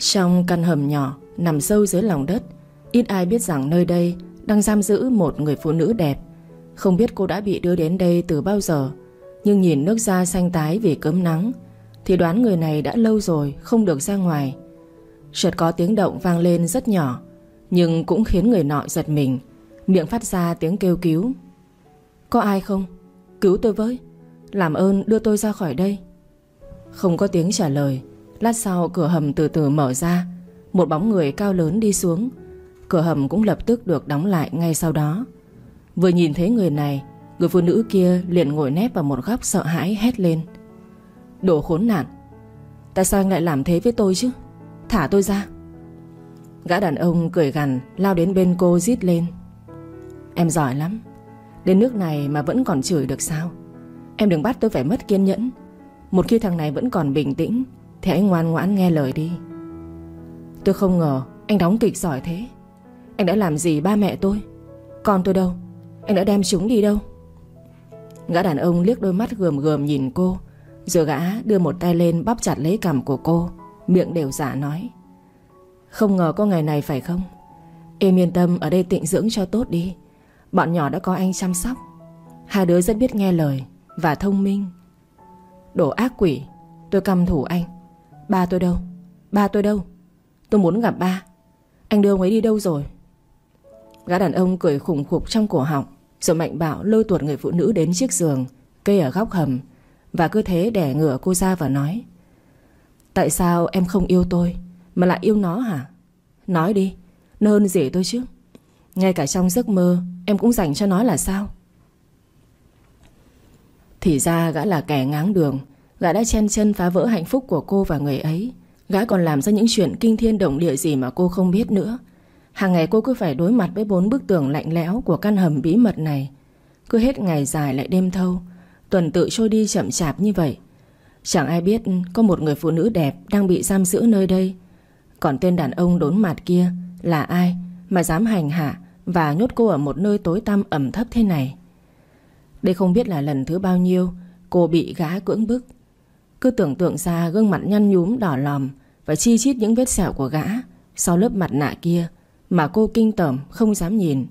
Trong căn hầm nhỏ, Nằm sâu dưới lòng đất, Ít ai biết rằng nơi đây Đang giam giữ một người phụ nữ đẹp. Không biết cô đã bị đưa đến đây từ bao giờ, Nhưng nhìn nước da xanh tái vì cấm nắng, Thì đoán người này đã lâu rồi Không được ra ngoài. Chợt có tiếng động vang lên rất nhỏ, Nhưng cũng khiến người nọ giật mình, Miệng phát ra tiếng kêu cứu. Có ai không? Cứu tôi với, Làm ơn đưa tôi ra khỏi đây. Không có tiếng trả lời Lát sau cửa hầm từ từ mở ra. Một bóng người cao lớn đi xuống. Cửa hầm cũng lập tức được đóng lại ngay sau đó. Vừa nhìn thấy người này, Người phụ nữ kia liền ngồi nép vào một góc sợ hãi hét lên. Đồ khốn nạn, Tại sao anh lại làm thế với tôi chứ? Thả tôi ra. Gã đàn ông cười gằn, Lao đến bên cô rít lên. Em giỏi lắm, Đến nước này mà vẫn còn chửi được sao? Em đừng bắt tôi phải mất kiên nhẫn. Một khi thằng này vẫn còn bình tĩnh thì anh ngoan ngoãn nghe lời đi. Tôi không ngờ anh đóng kịch giỏi thế. Anh đã làm gì ba mẹ tôi? Con tôi đâu? Anh đã đem chúng đi đâu? Gã đàn ông liếc đôi mắt gườm gườm nhìn cô, Rồi gã đưa một tay lên bắp chặt lấy cằm của cô, Miệng đều giả nói. Không ngờ có ngày này phải không? Em yên tâm, ở đây tịnh dưỡng cho tốt đi. Bọn nhỏ đã có anh chăm sóc. Hai đứa rất biết nghe lời Và thông minh. Đồ ác quỷ, Tôi căm thủ anh. Ba tôi đâu? Ba tôi đâu? Tôi muốn gặp ba. Anh đưa ông ấy đi đâu rồi? Gã đàn ông cười khủng khục trong cổ họng, Rồi mạnh bạo lôi tuột người phụ nữ đến chiếc giường Cây ở góc hầm, Và cứ thế đẻ ngửa cô ra và nói, Tại sao em không yêu tôi Mà lại yêu nó hả? Nói đi Nó hơn gì tôi chứ. Ngay cả trong giấc mơ, Em cũng dành cho nó là sao? Thì ra gã là kẻ ngáng đường Gã đã chen chân phá vỡ hạnh phúc của cô và người ấy. Gã còn làm ra những chuyện kinh thiên động địa gì mà cô không biết nữa. Hàng ngày cô cứ phải đối mặt với bốn bức tường lạnh lẽo của căn hầm bí mật này. Cứ hết ngày dài lại đêm thâu. Tuần tự trôi đi chậm chạp như vậy. Chẳng ai biết có một người phụ nữ đẹp đang bị giam giữ nơi đây. Còn tên đàn ông đốn mặt kia là ai mà dám hành hạ và nhốt cô ở một nơi tối tăm ẩm thấp thế này? Đây không biết là lần thứ bao nhiêu Cô bị gã cưỡng bức. Cứ tưởng tượng ra gương mặt nhăn nhúm, đỏ lòm Và chi chít những vết sẹo của gã Sau lớp mặt nạ kia Mà cô kinh tởm không dám nhìn.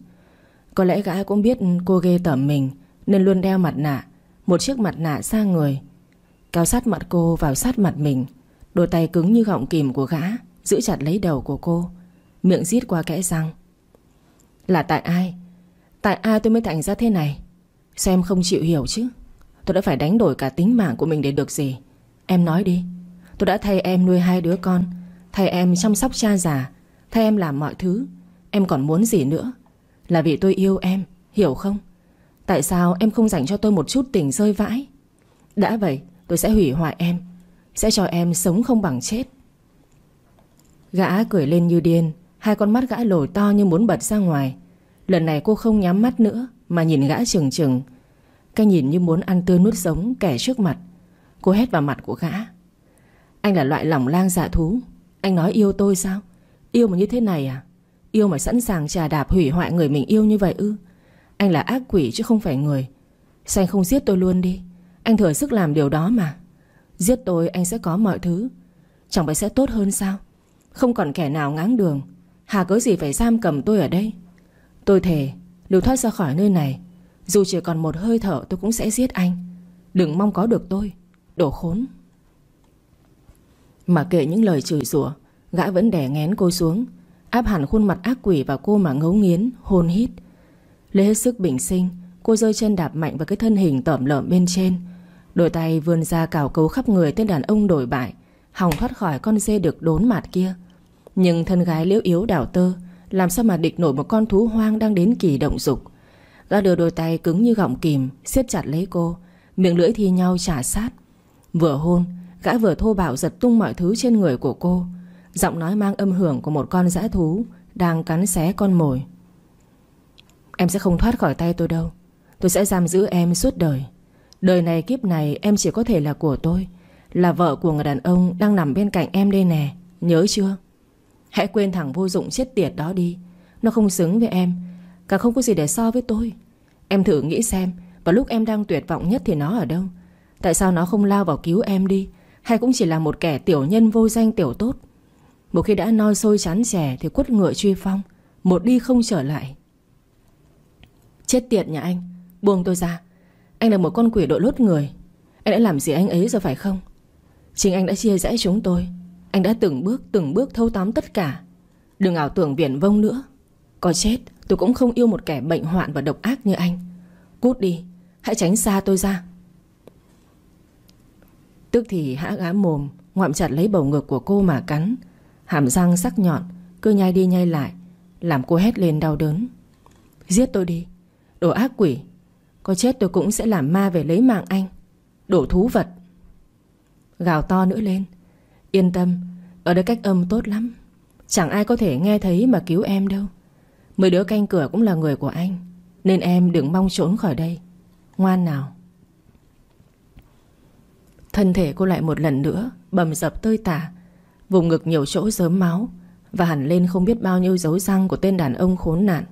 Có lẽ gã cũng biết cô ghê tởm mình Nên luôn đeo mặt nạ, Một chiếc mặt nạ xa người Cao sát mặt cô vào sát mặt mình, Đôi tay cứng như gọng kìm của gã Giữ chặt lấy đầu của cô, Miệng rít qua kẽ răng. Là tại ai? Tại ai tôi mới thành ra thế này? Sao em không chịu hiểu chứ? Tôi đã phải đánh đổi cả tính mạng của mình để được gì? Em nói đi, Tôi đã thay em nuôi hai đứa con, Thay em chăm sóc cha già, Thay em làm mọi thứ. Em còn muốn gì nữa? Là vì tôi yêu em, Hiểu không? Tại sao em không dành cho tôi một chút tình rơi vãi? Đã vậy, tôi sẽ hủy hoại em, Sẽ cho em sống không bằng chết. Gã cười lên như điên, Hai con mắt gã lồi to như muốn bật ra ngoài. Lần này cô không nhắm mắt nữa, Mà nhìn gã chừng chừng Cái nhìn như muốn ăn tươi nuốt sống kẻ trước mặt. Cô hét vào mặt của gã. Anh là loại lỏng lang dạ thú. Anh nói yêu tôi sao? Yêu mà như thế này à? Yêu mà sẵn sàng trà đạp hủy hoại người mình yêu như vậy ư? Anh là ác quỷ chứ không phải người. Sao anh không giết tôi luôn đi? Anh thừa sức làm điều đó mà. Giết tôi, anh sẽ có mọi thứ. Chẳng phải sẽ tốt hơn sao? Không còn kẻ nào ngáng đường. Hà cớ gì phải giam cầm tôi ở đây? Tôi thề Lưu thoát ra khỏi nơi này. Dù chỉ còn một hơi thở, tôi cũng sẽ giết anh. Đừng mong có được tôi. Đổ khốn. Mà kệ những lời chửi rủa, Gã vẫn đè ngén cô xuống, Áp hẳn khuôn mặt ác quỷ vào cô mà ngấu nghiến, Hôn hít. Lấy hết sức bình sinh, Cô rơi chân đạp mạnh vào cái thân hình tởm lợm bên trên. Đôi tay vươn ra cào cấu khắp người tên đàn ông đổi bại, Hòng thoát khỏi con dê được đốn mạt kia. Nhưng thân gái liễu yếu đảo tơ, Làm sao mà địch nổi một con thú hoang đang đến kỳ động dục? Gã đưa đôi tay cứng như gọng kìm, siết chặt lấy cô, Miệng lưỡi thi nhau trả sát. Vừa hôn, Gã vừa thô bạo giật tung mọi thứ trên người của cô. Giọng nói mang âm hưởng của một con dã thú Đang cắn xé con mồi. Em sẽ không thoát khỏi tay tôi đâu. Tôi sẽ giam giữ em suốt đời. Đời này kiếp này em chỉ có thể là của tôi, Là vợ của người đàn ông Đang nằm bên cạnh em đây nè, Nhớ chưa? Hãy quên thằng vô dụng chết tiệt đó đi. Nó không xứng với em Cả không có gì để so với tôi. Em thử nghĩ xem, Vào lúc em đang tuyệt vọng nhất thì nó ở đâu? Tại sao nó không lao vào cứu em đi? Hay cũng chỉ là một kẻ tiểu nhân vô danh tiểu tốt? Một khi đã no sôi chán chè Thì quất ngựa truy phong, Một đi không trở lại. Chết tiệt nhà anh, Buông tôi ra. Anh là một con quỷ đội lốt người. Anh đã làm gì anh ấy rồi phải không? Chính anh đã chia rẽ chúng tôi. Anh đã từng bước từng bước thâu tóm tất cả. Đừng ảo tưởng viển vông nữa. Có chết, tôi cũng không yêu một kẻ bệnh hoạn và độc ác như anh. Cút đi, Hãy tránh xa tôi ra. Tức thì hã gá mồm, Ngoạm chặt lấy bầu ngực của cô mà cắn. Hàm răng sắc nhọn, Cứ nhai đi nhai lại, Làm cô hét lên đau đớn. Giết tôi đi, Đồ ác quỷ. Có chết tôi cũng sẽ làm ma về lấy mạng anh, Đồ thú vật. Gào to nữa lên. Yên tâm, Ở đây cách âm tốt lắm. Chẳng ai có thể nghe thấy mà cứu em đâu. Mười đứa canh cửa cũng là người của anh, Nên em đừng mong trốn khỏi đây. Ngoan nào. Thân thể cô lại một lần nữa Bầm dập tơi tả, Vùng ngực nhiều chỗ dớm máu Và hẳn lên không biết bao nhiêu dấu răng Của tên đàn ông khốn nạn.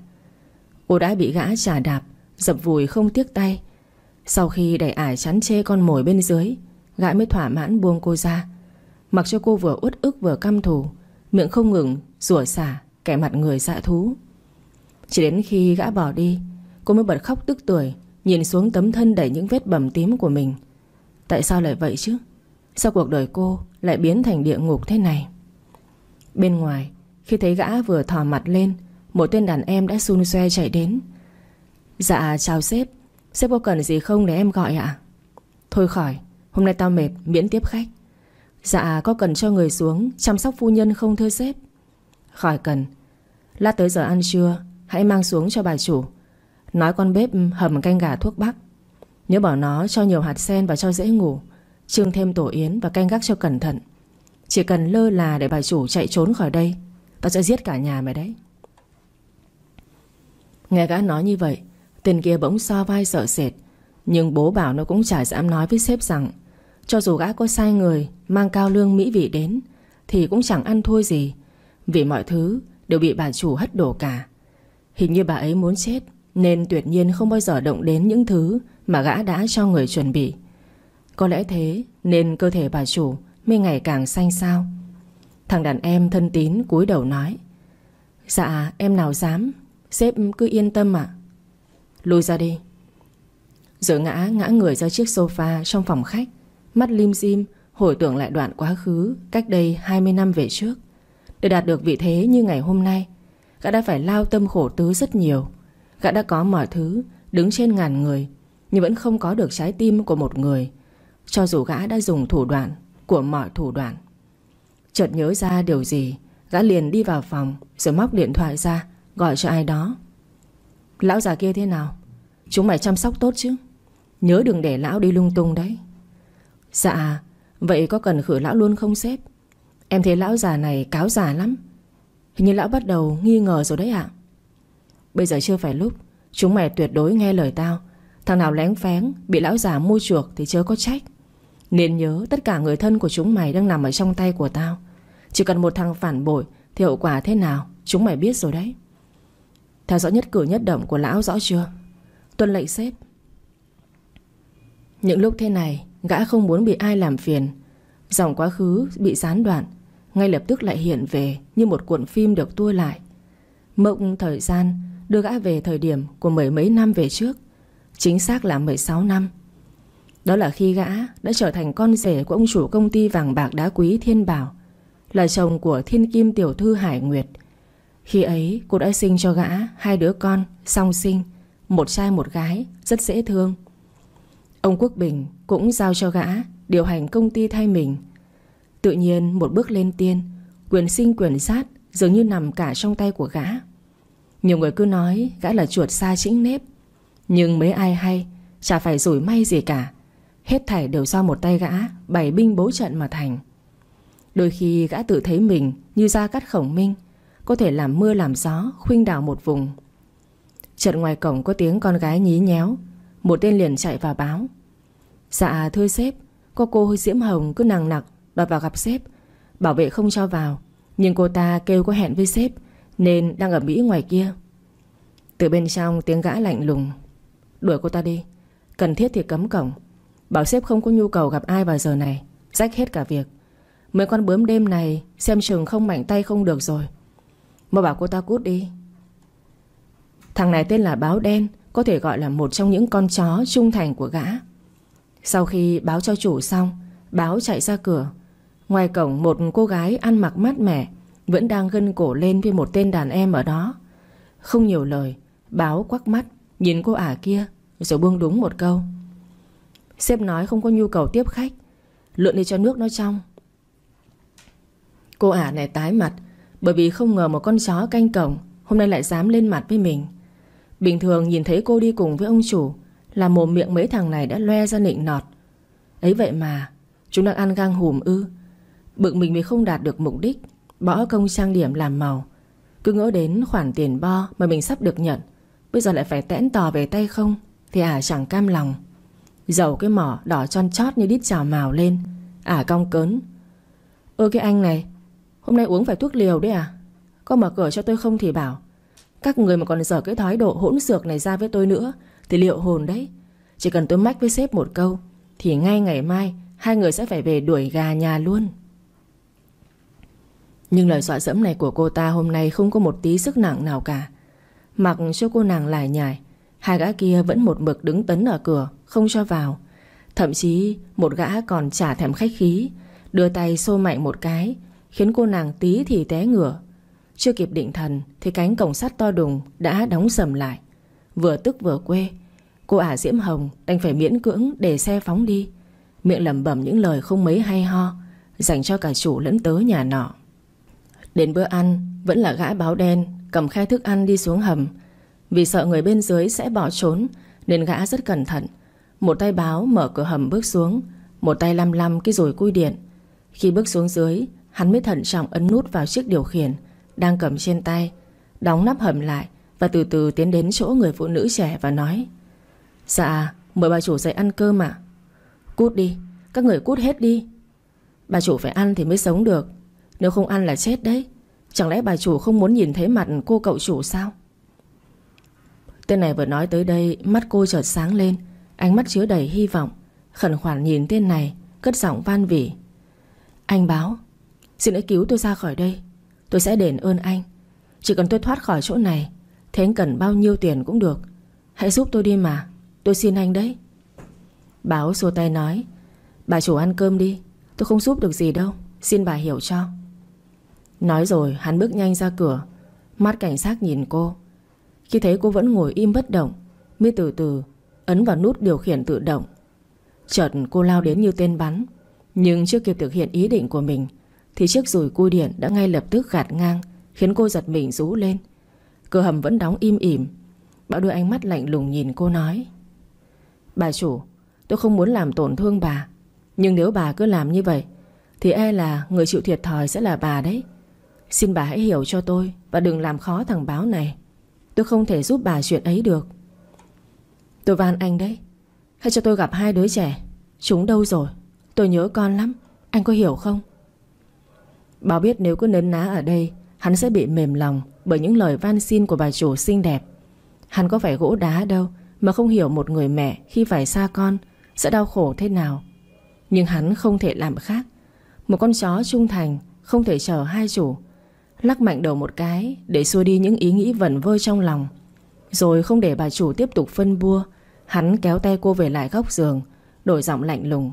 Cô đã bị gã trả đạp, Dập vùi không tiếc tay. Sau khi đẩy ải chắn chê con mồi bên dưới, Gã mới thỏa mãn buông cô ra. Mặc cho cô vừa uất ức vừa căm thù, Miệng không ngừng rủa xả Kẻ mặt người dạ thú. Chỉ đến khi gã bỏ đi, Cô mới bật khóc tức tuổi Nhìn xuống tấm thân đầy những vết bầm tím của mình. Tại sao lại vậy chứ? Sao cuộc đời cô lại biến thành địa ngục thế này? Bên ngoài, Khi thấy gã vừa thò mặt lên, Một tên đàn em đã xun xoe chạy đến. Dạ chào sếp. Sếp có cần gì không để em gọi ạ? Thôi khỏi, Hôm nay tao mệt, miễn tiếp khách. Dạ có cần cho người xuống Chăm sóc phu nhân không thưa sếp? Khỏi cần. Lát tới giờ ăn trưa, Hãy mang xuống cho bà chủ. Nói con bếp hầm canh gà thuốc bắc nếu bảo nó cho nhiều hạt sen và cho dễ ngủ. Trương thêm tổ yến và canh gác cho cẩn thận. Chỉ cần lơ là để bà chủ chạy trốn khỏi đây Tao sẽ giết cả nhà mày đấy. Nghe gã nói như vậy, Tên kia bỗng so vai sợ sệt, Nhưng bố bảo nó cũng chả dám nói với sếp rằng, Cho dù gã có sai người, Mang cao lương mỹ vị đến, Thì cũng chẳng ăn thua gì, Vì mọi thứ đều bị bà chủ hất đổ cả. Hình như bà ấy muốn chết, Nên tuyệt nhiên không bao giờ động đến những thứ mà gã đã cho người chuẩn bị. Có lẽ thế, nên cơ thể bà chủ Mới ngày càng xanh xao. Thằng đàn em thân tín cúi đầu nói Dạ em nào dám, Sếp cứ yên tâm ạ. Lùi ra đi. Rồi ngã ngã người ra chiếc sofa trong phòng khách. Mắt lim dim, Hồi tưởng lại đoạn quá khứ Cách đây 20 năm về trước. Để đạt được vị thế như ngày hôm nay, Gã đã phải lao tâm khổ tứ rất nhiều. Gã đã có mọi thứ, Đứng trên ngàn người nhưng vẫn không có được trái tim của một người. Cho dù gã đã dùng thủ đoạn Của mọi thủ đoạn. Chợt nhớ ra điều gì, Gã liền đi vào phòng, Rồi móc điện thoại ra, Gọi cho ai đó. Lão già kia thế nào? Chúng mày chăm sóc tốt chứ? Nhớ đừng để lão đi lung tung đấy. Dạ Vậy có cần khử lão luôn không sếp? Em thấy lão già này cáo già lắm. Hình như lão bắt đầu nghi ngờ rồi đấy ạ. Bây giờ chưa phải lúc. Chúng mày tuyệt đối nghe lời tao. Thằng nào lén phén, Bị lão già mua chuộc thì chớ có trách. Nên nhớ tất cả người thân của chúng mày Đang nằm ở trong tay của tao. Chỉ cần một thằng phản bội Thì hậu quả thế nào, Chúng mày biết rồi đấy. Theo dõi nhất cử nhất động của lão rõ chưa? Tuân lệnh sếp. Những lúc thế này, Gã không muốn bị ai làm phiền. Dòng quá khứ bị gián đoạn, Ngay lập tức lại hiện về Như một cuộn phim được tua lại. Mộng thời gian, đưa gã về thời điểm Của mười mấy năm về trước. Chính xác là 16 năm. Đó là khi gã đã trở thành con rể Của ông chủ công ty vàng bạc đá quý Thiên Bảo, Là chồng của thiên kim tiểu thư Hải Nguyệt. Khi ấy, cô đã sinh cho gã Hai đứa con, song sinh, Một trai một gái, rất dễ thương. Ông Quốc Bình cũng giao cho gã Điều hành công ty thay mình. Tự nhiên, một bước lên tiên, Quyền sinh quyền sát Dường như nằm cả trong tay của gã. Nhiều người cứ nói gã là chuột xa chính nếp. Nhưng mấy ai hay, Chả phải rủi may gì cả. Hết thảy đều do một tay gã, Bày binh bố trận mà thành. Đôi khi gã tự thấy mình Như ra cắt khổng minh, Có thể làm mưa làm gió, Khuynh đảo một vùng. Trận ngoài cổng có tiếng con gái nhí nhéo, Một tên liền chạy vào báo. Dạ thưa sếp, Có cô Diễm Hồng cứ nằng nặc Đòi vào gặp sếp, Bảo vệ không cho vào, Nhưng cô ta kêu có hẹn với sếp, Nên đang ở Mỹ ngoài kia. Từ bên trong tiếng gã lạnh lùng. Đuổi cô ta đi. Cần thiết thì cấm cổng. Bảo sếp không có nhu cầu gặp ai vào giờ này. Rách hết cả việc. Mấy con bướm đêm này Xem chừng không mạnh tay không được rồi. Mà bảo cô ta cút đi. Thằng này tên là Báo Đen, Có thể gọi là một trong những con chó trung thành của gã. Sau khi báo cho chủ xong, Báo chạy ra cửa. Ngoài cổng, một cô gái ăn mặc mát mẻ, Vẫn đang gân cổ lên với một tên đàn em ở đó. Không nhiều lời, Báo quắc mắt. Nhìn cô ả kia, Rồi buông đúng một câu. Sếp nói không có nhu cầu tiếp khách, Lượn đi cho nước nó trong. Cô ả này tái mặt, Bởi vì không ngờ một con chó canh cổng Hôm nay lại dám lên mặt với mình. Bình thường nhìn thấy cô đi cùng với ông chủ Là mồm miệng mấy thằng này đã loe ra nịnh nọt. Ấy vậy mà, Chúng đang ăn gang hùm ư. Bực mình vì không đạt được mục đích, Bỏ công trang điểm làm màu. Cứ ngỡ đến khoản tiền bo mà mình sắp được nhận. Bây giờ lại phải tẽn tò về tay không? Thì ả chẳng cam lòng. Dầu cái mỏ đỏ tròn chót như đít trào màu lên. Ả cong cớn. Ơ, cái anh này, Hôm nay uống phải thuốc liều đấy à? Có mở cửa cho tôi không thì bảo, Các người mà còn dở cái thói độ hỗn xược này ra với tôi nữa, Thì liệu hồn đấy? Chỉ cần tôi mách với sếp một câu, Thì ngay ngày mai, Hai người sẽ phải về đuổi gà nhà luôn. Nhưng lời dọa dẫm này của cô ta hôm nay Không có một tí sức nặng nào cả. Mặc cho cô nàng lải nhải, Hai gã kia vẫn một mực đứng tấn ở cửa, Không cho vào. Thậm chí, một gã còn chả thèm khách khí, Đưa tay xô mạnh một cái, Khiến cô nàng tí thì té ngửa. Chưa kịp định thần, Thì cánh cổng sắt to đùng đã đóng sầm lại. Vừa tức vừa quê, Cô ả Diễm Hồng đành phải miễn cưỡng Để xe phóng đi. Miệng lẩm bẩm những lời không mấy hay ho, Dành cho cả chủ lẫn tớ nhà nọ. Đến bữa ăn, Vẫn là gã báo đen Cầm khay thức ăn đi xuống hầm. Vì sợ người bên dưới sẽ bỏ trốn, Nên gã rất cẩn thận. Một tay báo mở cửa hầm bước xuống, Một tay lăm lăm cái rồi cui điện. Khi bước xuống dưới, Hắn mới thận trọng ấn nút vào chiếc điều khiển Đang cầm trên tay, Đóng nắp hầm lại Và từ từ tiến đến chỗ người phụ nữ trẻ và nói Dạ mời bà chủ dậy ăn cơm ạ. Cút đi, Các người cút hết đi. Bà chủ phải ăn thì mới sống được, Nếu không ăn là chết đấy. Chẳng lẽ bà chủ không muốn nhìn thấy mặt cô cậu chủ sao? Tên này vừa nói tới đây, Mắt cô chợt sáng lên, Ánh mắt chứa đầy hy vọng, Khẩn khoản nhìn tên này, Cất giọng van vỉ. Anh báo, Xin hãy cứu tôi ra khỏi đây, Tôi sẽ đền ơn anh. Chỉ cần tôi thoát khỏi chỗ này Thế anh cần bao nhiêu tiền cũng được. Hãy giúp tôi đi mà, Tôi xin anh đấy. Báo xua tay nói, Bà chủ ăn cơm đi, Tôi không giúp được gì đâu, Xin bà hiểu cho. Nói rồi, hắn bước nhanh ra cửa. Mắt cảnh sát nhìn cô. Khi thấy cô vẫn ngồi im bất động Mới từ từ ấn vào nút điều khiển tự động. Chợt cô lao đến như tên bắn. Nhưng chưa kịp thực hiện ý định của mình, Thì chiếc rùi cui điện đã ngay lập tức gạt ngang, Khiến cô giật mình rú lên. Cửa hầm vẫn đóng im ỉm. Bảo đưa ánh mắt lạnh lùng nhìn cô nói, Bà chủ, Tôi không muốn làm tổn thương bà. Nhưng nếu bà cứ làm như vậy, Thì e là người chịu thiệt thòi sẽ là bà đấy. Xin bà hãy hiểu cho tôi Và đừng làm khó thằng báo này. Tôi không thể giúp bà chuyện ấy được. Tôi van anh đấy. Hãy cho tôi gặp hai đứa trẻ. Chúng đâu rồi? Tôi nhớ con lắm. Anh có hiểu không? Báo biết nếu cứ nấn ná ở đây, Hắn sẽ bị mềm lòng Bởi những lời van xin của bà chủ xinh đẹp. Hắn có phải gỗ đá đâu Mà không hiểu một người mẹ khi phải xa con Sẽ đau khổ thế nào. Nhưng hắn không thể làm khác. Một con chó trung thành Không thể chờ hai chủ Lắc mạnh đầu một cái, Để xua đi những ý nghĩ vẩn vơ trong lòng. Rồi không để bà chủ tiếp tục phân bua, Hắn kéo tay cô về lại góc giường, Đổi giọng lạnh lùng.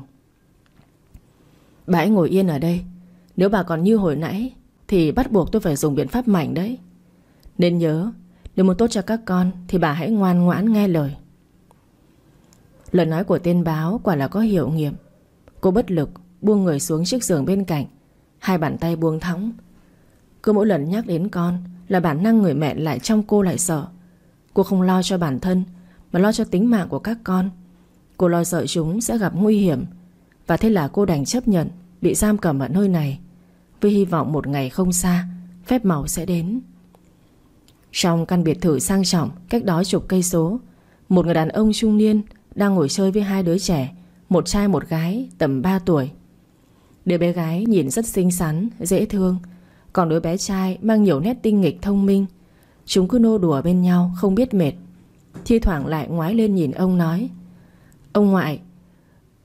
Bà hãy ngồi yên ở đây, Nếu bà còn như hồi nãy, Thì bắt buộc tôi phải dùng biện pháp mạnh đấy. Nên nhớ, Nếu muốn tốt cho các con, Thì bà hãy ngoan ngoãn nghe lời. Lời nói của tên báo quả là có hiệu nghiệm. Cô bất lực, buông người xuống chiếc giường bên cạnh, Hai bàn tay buông thõng cứ mỗi lần nhắc đến con Là bản năng người mẹ lại trong cô lại sợ. Cô không lo cho bản thân, Mà lo cho tính mạng của các con. Cô lo sợ chúng sẽ gặp nguy hiểm. Và thế là cô đành chấp nhận Bị giam cầm ở nơi này, Với hy vọng một ngày không xa, Phép màu sẽ đến. Trong căn biệt thự sang trọng Cách đó chục cây số, Một người đàn ông trung niên Đang ngồi chơi với hai đứa trẻ, Một trai một gái tầm 3 tuổi. Đứa bé gái nhìn rất xinh xắn, Dễ thương còn đứa bé trai mang nhiều nét tinh nghịch thông minh. Chúng cứ nô đùa bên nhau, Không biết mệt. Thi thoảng lại ngoái lên nhìn ông nói, Ông ngoại,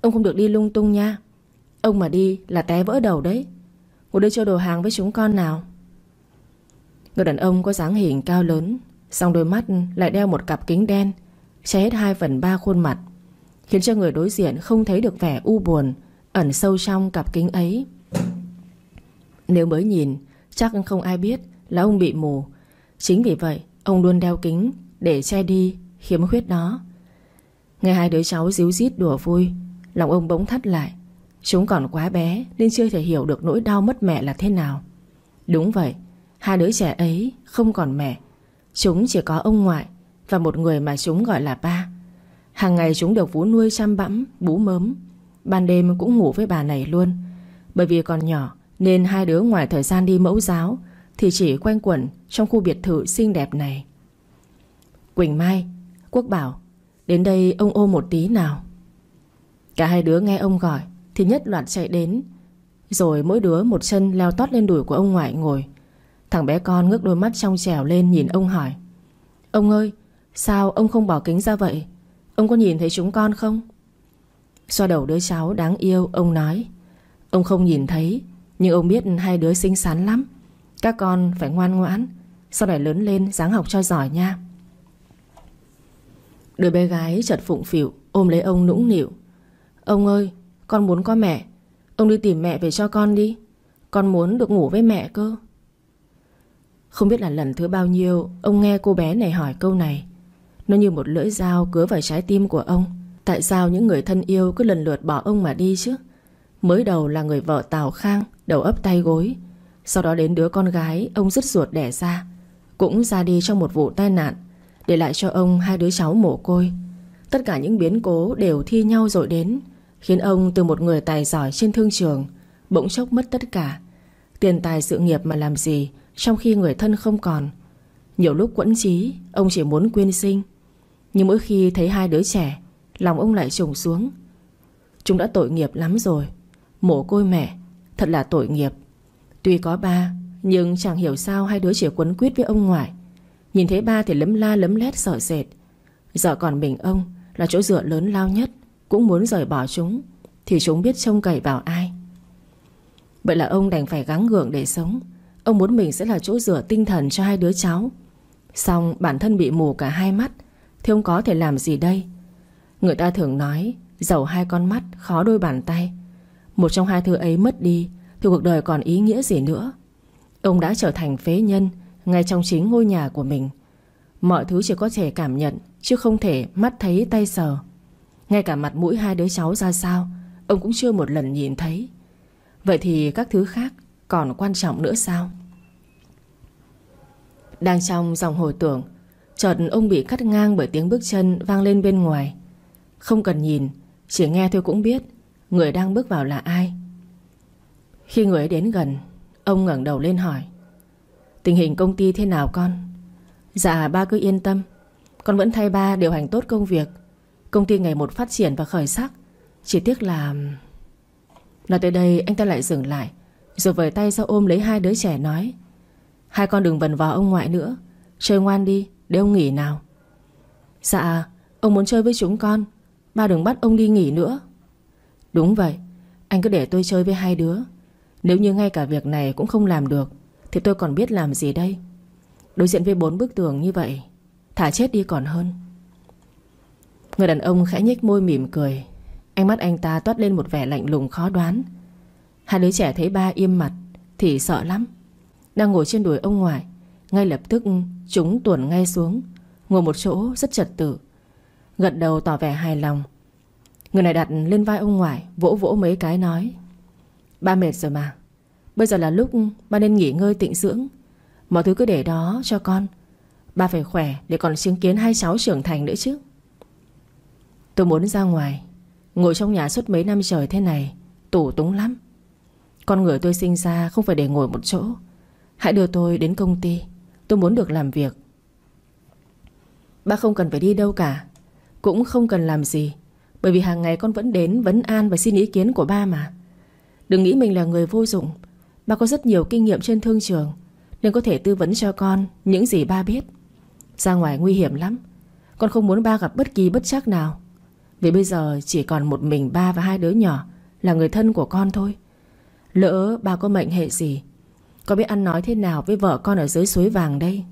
Ông không được đi lung tung nha. Ông mà đi là té vỡ đầu đấy. Ngồi đây cho đồ hàng với chúng con nào? Người đàn ông có dáng hình cao lớn Xong đôi mắt lại đeo một cặp kính đen, Che hết 2 phần 3 khuôn mặt, Khiến cho người đối diện không thấy được vẻ u buồn, Ẩn sâu trong cặp kính ấy. Nếu mới nhìn Chắc không ai biết là ông bị mù. Chính vì vậy, ông luôn đeo kính Để che đi khiếm khuyết đó. Nghe hai đứa cháu díu dít đùa vui, Lòng ông bỗng thắt lại. Chúng còn quá bé Nên chưa thể hiểu được nỗi đau mất mẹ là thế nào. Đúng vậy, Hai đứa trẻ ấy không còn mẹ. Chúng chỉ có ông ngoại Và một người mà chúng gọi là ba. Hàng ngày chúng được vú nuôi chăm bẵm, Bú mớm. Ban đêm cũng ngủ với bà này luôn, Bởi vì còn nhỏ nên hai đứa ngoài thời gian đi mẫu giáo Thì chỉ quanh quẩn trong khu biệt thự xinh đẹp này. Quỳnh Mai, Quốc bảo, Đến đây ông ôm một tí nào. Cả hai đứa nghe ông gọi Thì nhất loạt chạy đến, Rồi mỗi đứa một chân leo tót lên đùi của ông ngoại ngồi. Thằng bé con ngước đôi mắt trong trèo lên nhìn ông hỏi, Ông ơi, Sao ông không bỏ kính ra vậy? Ông có nhìn thấy chúng con không? Xoa đầu đứa cháu đáng yêu, Ông nói, Ông không nhìn thấy nhưng ông biết hai đứa xinh xắn lắm. Các con phải ngoan ngoãn. Sau này lớn lên, dáng học cho giỏi nha. Đứa bé gái chợt phụng phịu, Ôm lấy ông nũng nịu. Ông ơi, con muốn có mẹ. Ông đi tìm mẹ về cho con đi. Con muốn được ngủ với mẹ cơ. Không biết là lần thứ bao nhiêu, Ông nghe cô bé này hỏi câu này. Nó như một lưỡi dao cứa vào trái tim của ông. Tại sao những người thân yêu Cứ lần lượt bỏ ông mà đi chứ? Mới đầu là người vợ Tào Khang, Đầu ấp tay gối. Sau đó đến đứa con gái, ông dứt ruột đẻ ra. Cũng ra đi trong một vụ tai nạn, Để lại cho ông hai đứa cháu mồ côi. Tất cả những biến cố đều thi nhau rồi đến, Khiến ông từ một người tài giỏi trên thương trường, Bỗng chốc mất tất cả. Tiền tài sự nghiệp mà làm gì Trong khi người thân không còn? Nhiều lúc quẫn trí Ông chỉ muốn quyên sinh. Nhưng mỗi khi thấy hai đứa trẻ, Lòng ông lại trùng xuống. Chúng đã tội nghiệp lắm rồi. Mổ côi mẹ, Thật là tội nghiệp. Tuy có ba, Nhưng chẳng hiểu sao hai đứa chỉ quấn quýt với ông ngoại. Nhìn thấy ba thì lấm la lấm lét sợ sệt. Giờ còn mình ông Là chỗ dựa lớn lao nhất, Cũng muốn rời bỏ chúng, Thì chúng biết trông cậy vào ai. Vậy là ông đành phải gắng gượng để sống. Ông muốn mình sẽ là chỗ dựa tinh thần cho hai đứa cháu. Xong bản thân bị mù cả hai mắt, Thì ông có thể làm gì đây? Người ta thường nói, Giàu hai con mắt, khó đôi bàn tay. Một trong hai thứ ấy mất đi, Thì cuộc đời còn ý nghĩa gì nữa? Ông đã trở thành phế nhân, Ngay trong chính ngôi nhà của mình. Mọi thứ chỉ có thể cảm nhận, Chứ không thể mắt thấy tay sờ. Ngay cả mặt mũi hai đứa cháu ra sao, Ông cũng chưa một lần nhìn thấy. Vậy thì các thứ khác Còn quan trọng nữa sao? Đang trong dòng hồi tưởng, Chợt ông bị cắt ngang bởi tiếng bước chân vang lên bên ngoài. Không cần nhìn, Chỉ nghe thôi cũng biết. Người đang bước vào là ai? Khi người ấy đến gần, Ông ngẩng đầu lên hỏi. Tình hình công ty thế nào con? Dạ ba cứ yên tâm. Con vẫn thay ba điều hành tốt công việc. Công ty ngày một phát triển và khởi sắc. Chỉ tiếc là Nói tới đây, anh ta lại dừng lại, Rồi vời tay ra ôm lấy hai đứa trẻ nói. Hai con đừng vần vào ông ngoại nữa. Chơi ngoan đi, để ông nghỉ nào. Dạ Ông muốn chơi với chúng con. Ba đừng bắt ông đi nghỉ nữa. Đúng vậy, Anh cứ để tôi chơi với hai đứa. Nếu như ngay cả việc này cũng không làm được, Thì tôi còn biết làm gì đây? Đối diện với bốn bức tường như vậy, Thả chết đi còn hơn. Người đàn ông khẽ nhếch môi mỉm cười, Ánh mắt anh ta toát lên một vẻ lạnh lùng khó đoán. Hai đứa trẻ thấy ba im mặt Thì sợ lắm. Đang ngồi trên đùi ông ngoại, Ngay lập tức chúng tuồn ngay xuống, Ngồi một chỗ rất trật tự. Gật đầu tỏ vẻ hài lòng Người này đặt lên vai ông ngoại, Vỗ vỗ mấy cái nói, Ba mệt rồi mà. Bây giờ là lúc ba nên nghỉ ngơi tịnh dưỡng. Mọi thứ cứ để đó cho con. Ba phải khỏe để còn chứng kiến hai cháu trưởng thành nữa chứ. Tôi muốn ra ngoài, Ngồi trong nhà suốt mấy năm trời thế này Tủ túng lắm. Con người tôi sinh ra không phải để ngồi một chỗ. Hãy đưa tôi đến công ty, Tôi muốn được làm việc. Ba không cần phải đi đâu cả, Cũng không cần làm gì. Bởi vì hàng ngày con vẫn đến vấn an và xin ý kiến của ba mà. Đừng nghĩ mình là người vô dụng. Ba có rất nhiều kinh nghiệm trên thương trường, Nên có thể tư vấn cho con Những gì ba biết. Ra ngoài nguy hiểm lắm. Con không muốn ba gặp bất kỳ bất chắc nào. Vì bây giờ chỉ còn một mình ba và hai đứa nhỏ, Là người thân của con thôi. Lỡ ba có mệnh hệ gì, Có biết ăn nói thế nào với vợ con ở dưới suối vàng đây?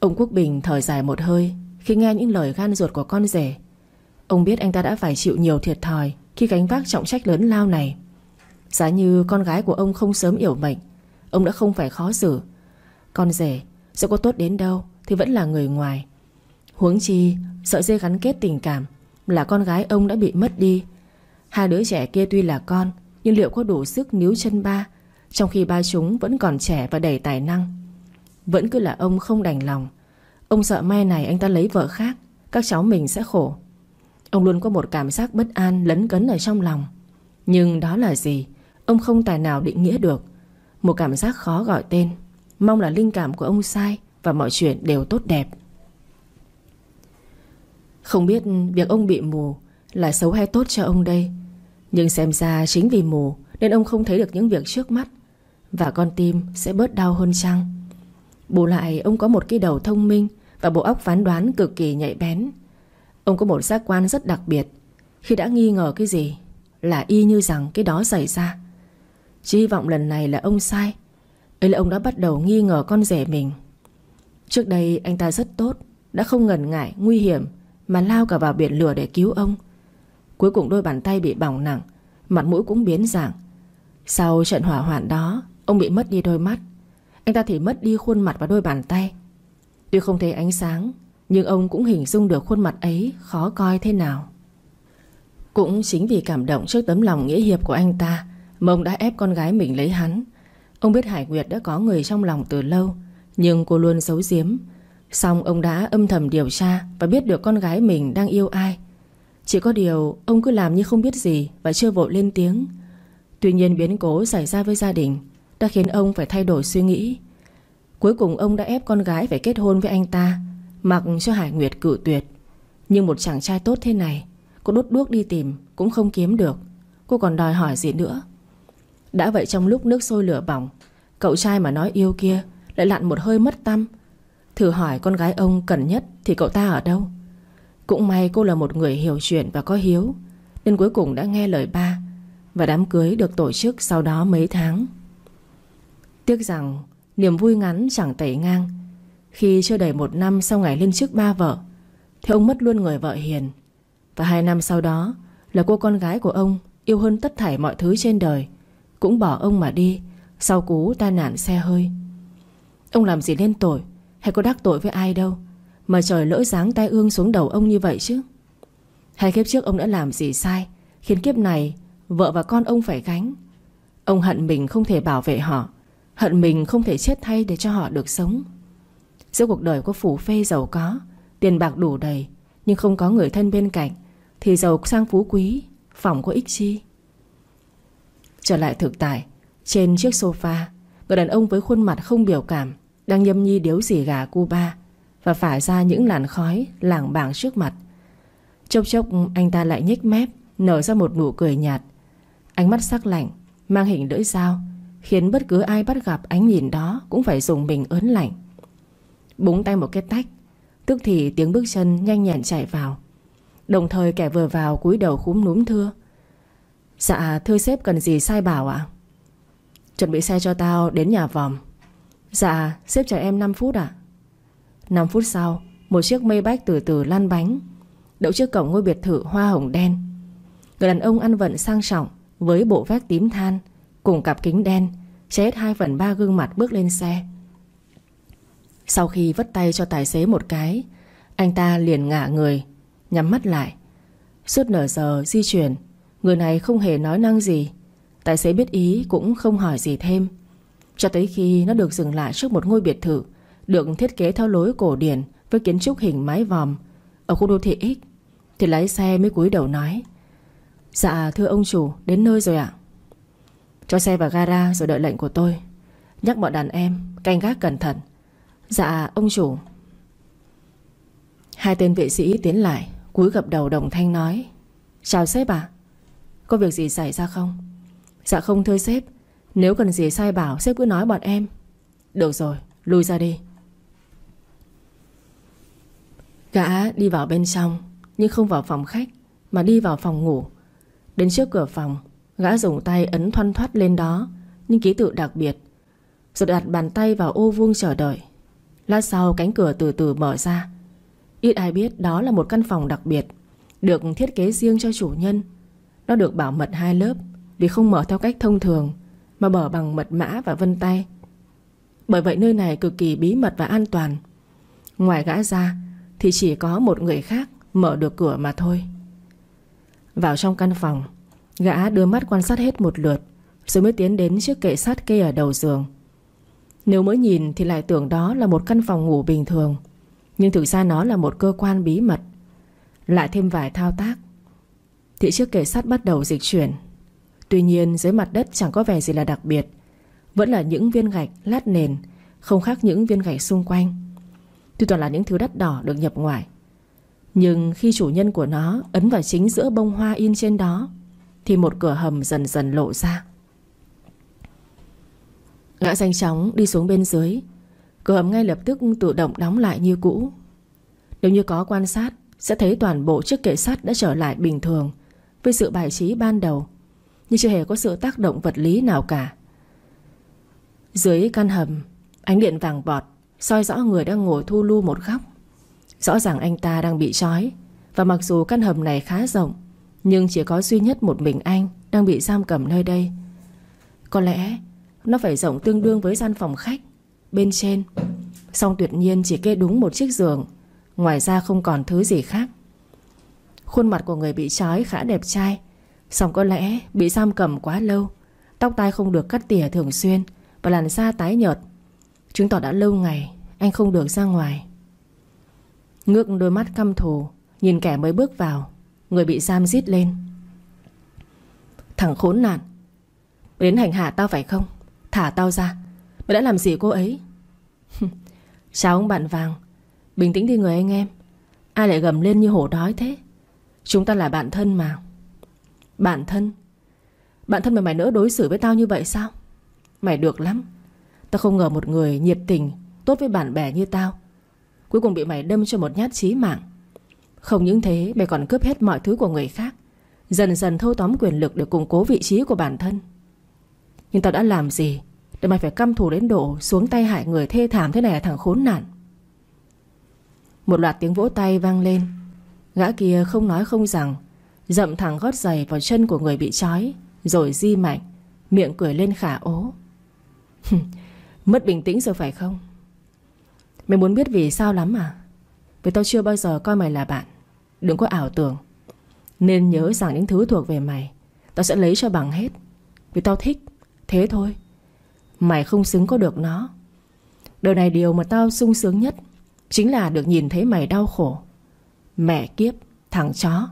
Ông Quốc Bình thở dài một hơi Khi nghe những lời gan ruột của con rể. Ông biết anh ta đã phải chịu nhiều thiệt thòi Khi gánh vác trọng trách lớn lao này. Giá như con gái của ông không sớm yểu mệnh Ông đã không phải khó xử. Con rể sẽ có tốt đến đâu Thì vẫn là người ngoài. Huống chi sợi dây gắn kết tình cảm Là con gái ông đã bị mất đi. Hai đứa trẻ kia tuy là con, Nhưng liệu có đủ sức níu chân ba, Trong khi ba chúng vẫn còn trẻ và đầy tài năng? Vẫn cứ là ông không đành lòng. Ông sợ mai này anh ta lấy vợ khác, Các cháu mình sẽ khổ. Ông luôn có một cảm giác bất an, lấn cấn ở trong lòng. Nhưng đó là gì? Ông không tài nào định nghĩa được. Một cảm giác khó gọi tên. Mong là linh cảm của ông sai Và mọi chuyện đều tốt đẹp. Không biết việc ông bị mù Là xấu hay tốt cho ông đây. Nhưng xem ra chính vì mù Nên ông không thấy được những việc trước mắt. Và con tim sẽ bớt đau hơn chăng? Bù lại, ông có một cái đầu thông minh Và bộ óc phán đoán cực kỳ nhạy bén. Ông có một giác quan rất đặc biệt. Khi đã nghi ngờ cái gì, Là y như rằng cái đó xảy ra. Chỉ hy vọng lần này là ông sai. Ấy là ông đã bắt đầu nghi ngờ con rể mình. Trước đây, anh ta rất tốt, Đã không ngần ngại, nguy hiểm, Mà lao cả vào biển lửa để cứu ông. Cuối cùng đôi bàn tay bị bỏng nặng, Mặt mũi cũng biến dạng. Sau trận hỏa hoạn đó, Ông bị mất đi đôi mắt. Anh ta thì mất đi khuôn mặt và đôi bàn tay. Tuy không thấy ánh sáng nhưng ông cũng hình dung được khuôn mặt ấy Khó coi thế nào. Cũng chính vì cảm động trước tấm lòng nghĩa hiệp của anh ta Mà ông đã ép con gái mình lấy hắn. Ông biết Hải Nguyệt đã có người trong lòng từ lâu, Nhưng cô luôn giấu giếm. Xong ông đã âm thầm điều tra Và biết được con gái mình đang yêu ai. Chỉ có điều ông cứ làm như không biết gì Và chưa vội lên tiếng. Tuy nhiên biến cố xảy ra với gia đình Đã khiến ông phải thay đổi suy nghĩ. Cuối cùng ông đã ép con gái phải kết hôn với anh ta. Mặc cho Hải Nguyệt cử tuyệt. Nhưng một chàng trai tốt thế này, Cô đốt đuốc đi tìm Cũng không kiếm được. Cô còn đòi hỏi gì nữa? Đã vậy trong lúc nước sôi lửa bỏng, Cậu trai mà nói yêu kia Lại lặn một hơi mất tâm. Thử hỏi con gái ông cần nhất Thì cậu ta ở đâu? Cũng may cô là một người hiểu chuyện và có hiếu, Nên cuối cùng đã nghe lời ba Và đám cưới được tổ chức sau đó mấy tháng. Tiếc rằng Niềm vui ngắn chẳng tẩy ngang khi chưa đầy một năm sau ngày lên chức ba vợ, Thì ông mất luôn người vợ hiền. Và hai năm sau đó, Là cô con gái của ông Yêu hơn tất thảy mọi thứ trên đời, cũng bỏ ông mà đi Sau cú tai nạn xe hơi. Ông làm gì nên tội, Hay có đắc tội với ai đâu, Mà trời lỡ giáng tai ương xuống đầu ông như vậy chứ? Hai kiếp trước ông đã làm gì sai, Khiến kiếp này Vợ và con ông phải gánh? Ông hận mình không thể bảo vệ họ, Hận mình không thể chết thay để cho họ được sống. Giữa cuộc đời có phủ phê giàu có, Tiền bạc đủ đầy, Nhưng không có người thân bên cạnh, Thì giàu sang phú quý Phòng có ích chi? Trở lại thực tại, Trên chiếc sofa, Người đàn ông với khuôn mặt không biểu cảm, Đang nhâm nhi điếu xì gà Cuba Và phả ra những làn khói lảng bảng trước mặt. Chốc chốc, anh ta lại nhếch mép, Nở ra một nụ cười nhạt. Ánh mắt sắc lạnh, Mang hình lưỡi dao, Khiến bất cứ ai bắt gặp ánh nhìn đó Cũng phải dùng mình ớn lạnh. Búng tay một cái tách. Tức thì tiếng bước chân nhanh nhẹn chạy vào. Đồng thời kẻ vừa vào cúi đầu khúm núm thưa. Dạ thưa sếp cần gì sai bảo ạ? Chuẩn bị xe cho tao đến nhà vòng Dạ sếp chờ em 5 phút ạ. À? 5 phút sau, Một chiếc mây bách từ từ lăn bánh. Đậu trước cổng ngôi biệt thự hoa hồng đen. Người đàn ông ăn vận sang trọng Với bộ vest tím than Cùng cặp kính đen, Che hết 2 phần 3 gương mặt bước lên xe. Sau khi vất tay cho tài xế một cái, Anh ta liền ngả người, Nhắm mắt lại. Suốt nửa giờ di chuyển, Người này không hề nói năng gì. Tài xế biết ý cũng không hỏi gì thêm. Cho tới khi nó được dừng lại trước một ngôi biệt thự, Được thiết kế theo lối cổ điển Với kiến trúc hình mái vòm Ở khu đô thị X, Thì lái xe mới cúi đầu nói Dạ thưa ông chủ, đến nơi rồi ạ. Cho xe vào gara rồi đợi lệnh của tôi. Nhắc bọn đàn em, Canh gác cẩn thận. Dạ ông chủ. Hai tên vệ sĩ tiến lại, Cúi gập đầu đồng thanh nói, Chào sếp à có việc gì xảy ra không? Dạ không thưa sếp. Nếu cần gì sai bảo, sếp cứ nói bọn em. Được rồi, lui ra đi. Gã đi vào bên trong, Nhưng không vào phòng khách, Mà đi vào phòng ngủ. Đến trước cửa phòng, Gã dùng tay ấn thoăn thoát lên đó Những ký tự đặc biệt. Rồi đặt bàn tay vào ô vuông chờ đợi. Lát sau cánh cửa từ từ mở ra. Ít ai biết đó là một căn phòng đặc biệt, Được thiết kế riêng cho chủ nhân. Nó được bảo mật hai lớp Vì không mở theo cách thông thường, Mà mở bằng mật mã và vân tay. Bởi vậy nơi này cực kỳ bí mật và an toàn. Ngoài gã ra Thì chỉ có một người khác Mở được cửa mà thôi. Vào trong căn phòng, Gã đưa mắt quan sát hết một lượt Rồi mới tiến đến chiếc kệ sắt kê ở đầu giường. Nếu mới nhìn thì lại tưởng đó là một căn phòng ngủ bình thường. Nhưng thực ra nó là một cơ quan bí mật. Lại thêm vài thao tác. Thì chiếc kệ sắt bắt đầu dịch chuyển. Tuy nhiên, dưới mặt đất chẳng có vẻ gì là đặc biệt. Vẫn là những viên gạch lát nền, Không khác những viên gạch xung quanh. Tuy toàn là những thứ đắt đỏ được nhập ngoại. Nhưng khi chủ nhân của nó Ấn vào chính giữa bông hoa in trên đó, thì một cửa hầm dần dần lộ ra. Gã nhanh chóng đi xuống bên dưới. Cửa hầm ngay lập tức tự động đóng lại như cũ. Nếu như có quan sát, Sẽ thấy toàn bộ chiếc kệ sắt đã trở lại bình thường Với sự bài trí ban đầu, Nhưng chưa hề có sự tác động vật lý nào cả. Dưới căn hầm, Ánh điện vàng bọt soi rõ người đang ngồi thu lu một góc. Rõ ràng anh ta đang bị trói, Và mặc dù căn hầm này khá rộng, nhưng chỉ có duy nhất một mình anh Đang bị giam cầm nơi đây. Có lẽ nó phải rộng tương đương với gian phòng khách, Bên trên. Xong tuyệt nhiên chỉ kê đúng một chiếc giường, Ngoài ra không còn thứ gì khác. Khuôn mặt của người bị trói khá đẹp trai Xong có lẽ bị giam cầm quá lâu, Tóc tai không được cắt tỉa thường xuyên Và làn da tái nhợt. Chứng tỏ đã lâu ngày, Anh không được ra ngoài. Ngước đôi mắt căm thù, Nhìn kẻ mới bước vào, Người bị giam giết lên. Thằng khốn nạn, đến hành hạ tao phải không? Thả tao ra. Mày đã làm gì cô ấy? Chào ông bạn vàng? Bình tĩnh đi người anh em. Ai lại gầm lên như hổ đói thế? Chúng ta là bạn thân mà. Bạn thân? Bạn thân mà mày nỡ đối xử với tao như vậy sao? Mày được lắm. Tao không ngờ một người nhiệt tình, Tốt với bạn bè như tao, Cuối cùng bị mày đâm cho một nhát chí mạng. Không những thế, mày còn cướp hết mọi thứ của người khác, Dần dần thâu tóm quyền lực Để củng cố vị trí của bản thân. Nhưng tao đã làm gì Để mày phải căm thù đến độ Xuống tay hại người thê thảm thế này là thằng khốn nạn? Một loạt tiếng vỗ tay vang lên. Gã kia không nói không rằng, Dậm thẳng gót giày vào chân của người bị trói, Rồi di mạnh Miệng cười lên khả ố. Mất bình tĩnh rồi phải không? Mày muốn biết vì sao lắm à? Vì tao chưa bao giờ coi mày là bạn. Đừng có ảo tưởng. Nên nhớ rằng những thứ thuộc về mày, Tao sẽ lấy cho bằng hết. Vì tao thích. Thế thôi. Mày không xứng có được nó. Đời này điều mà tao sung sướng nhất Chính là được nhìn thấy mày đau khổ. Mẹ kiếp, Thằng chó.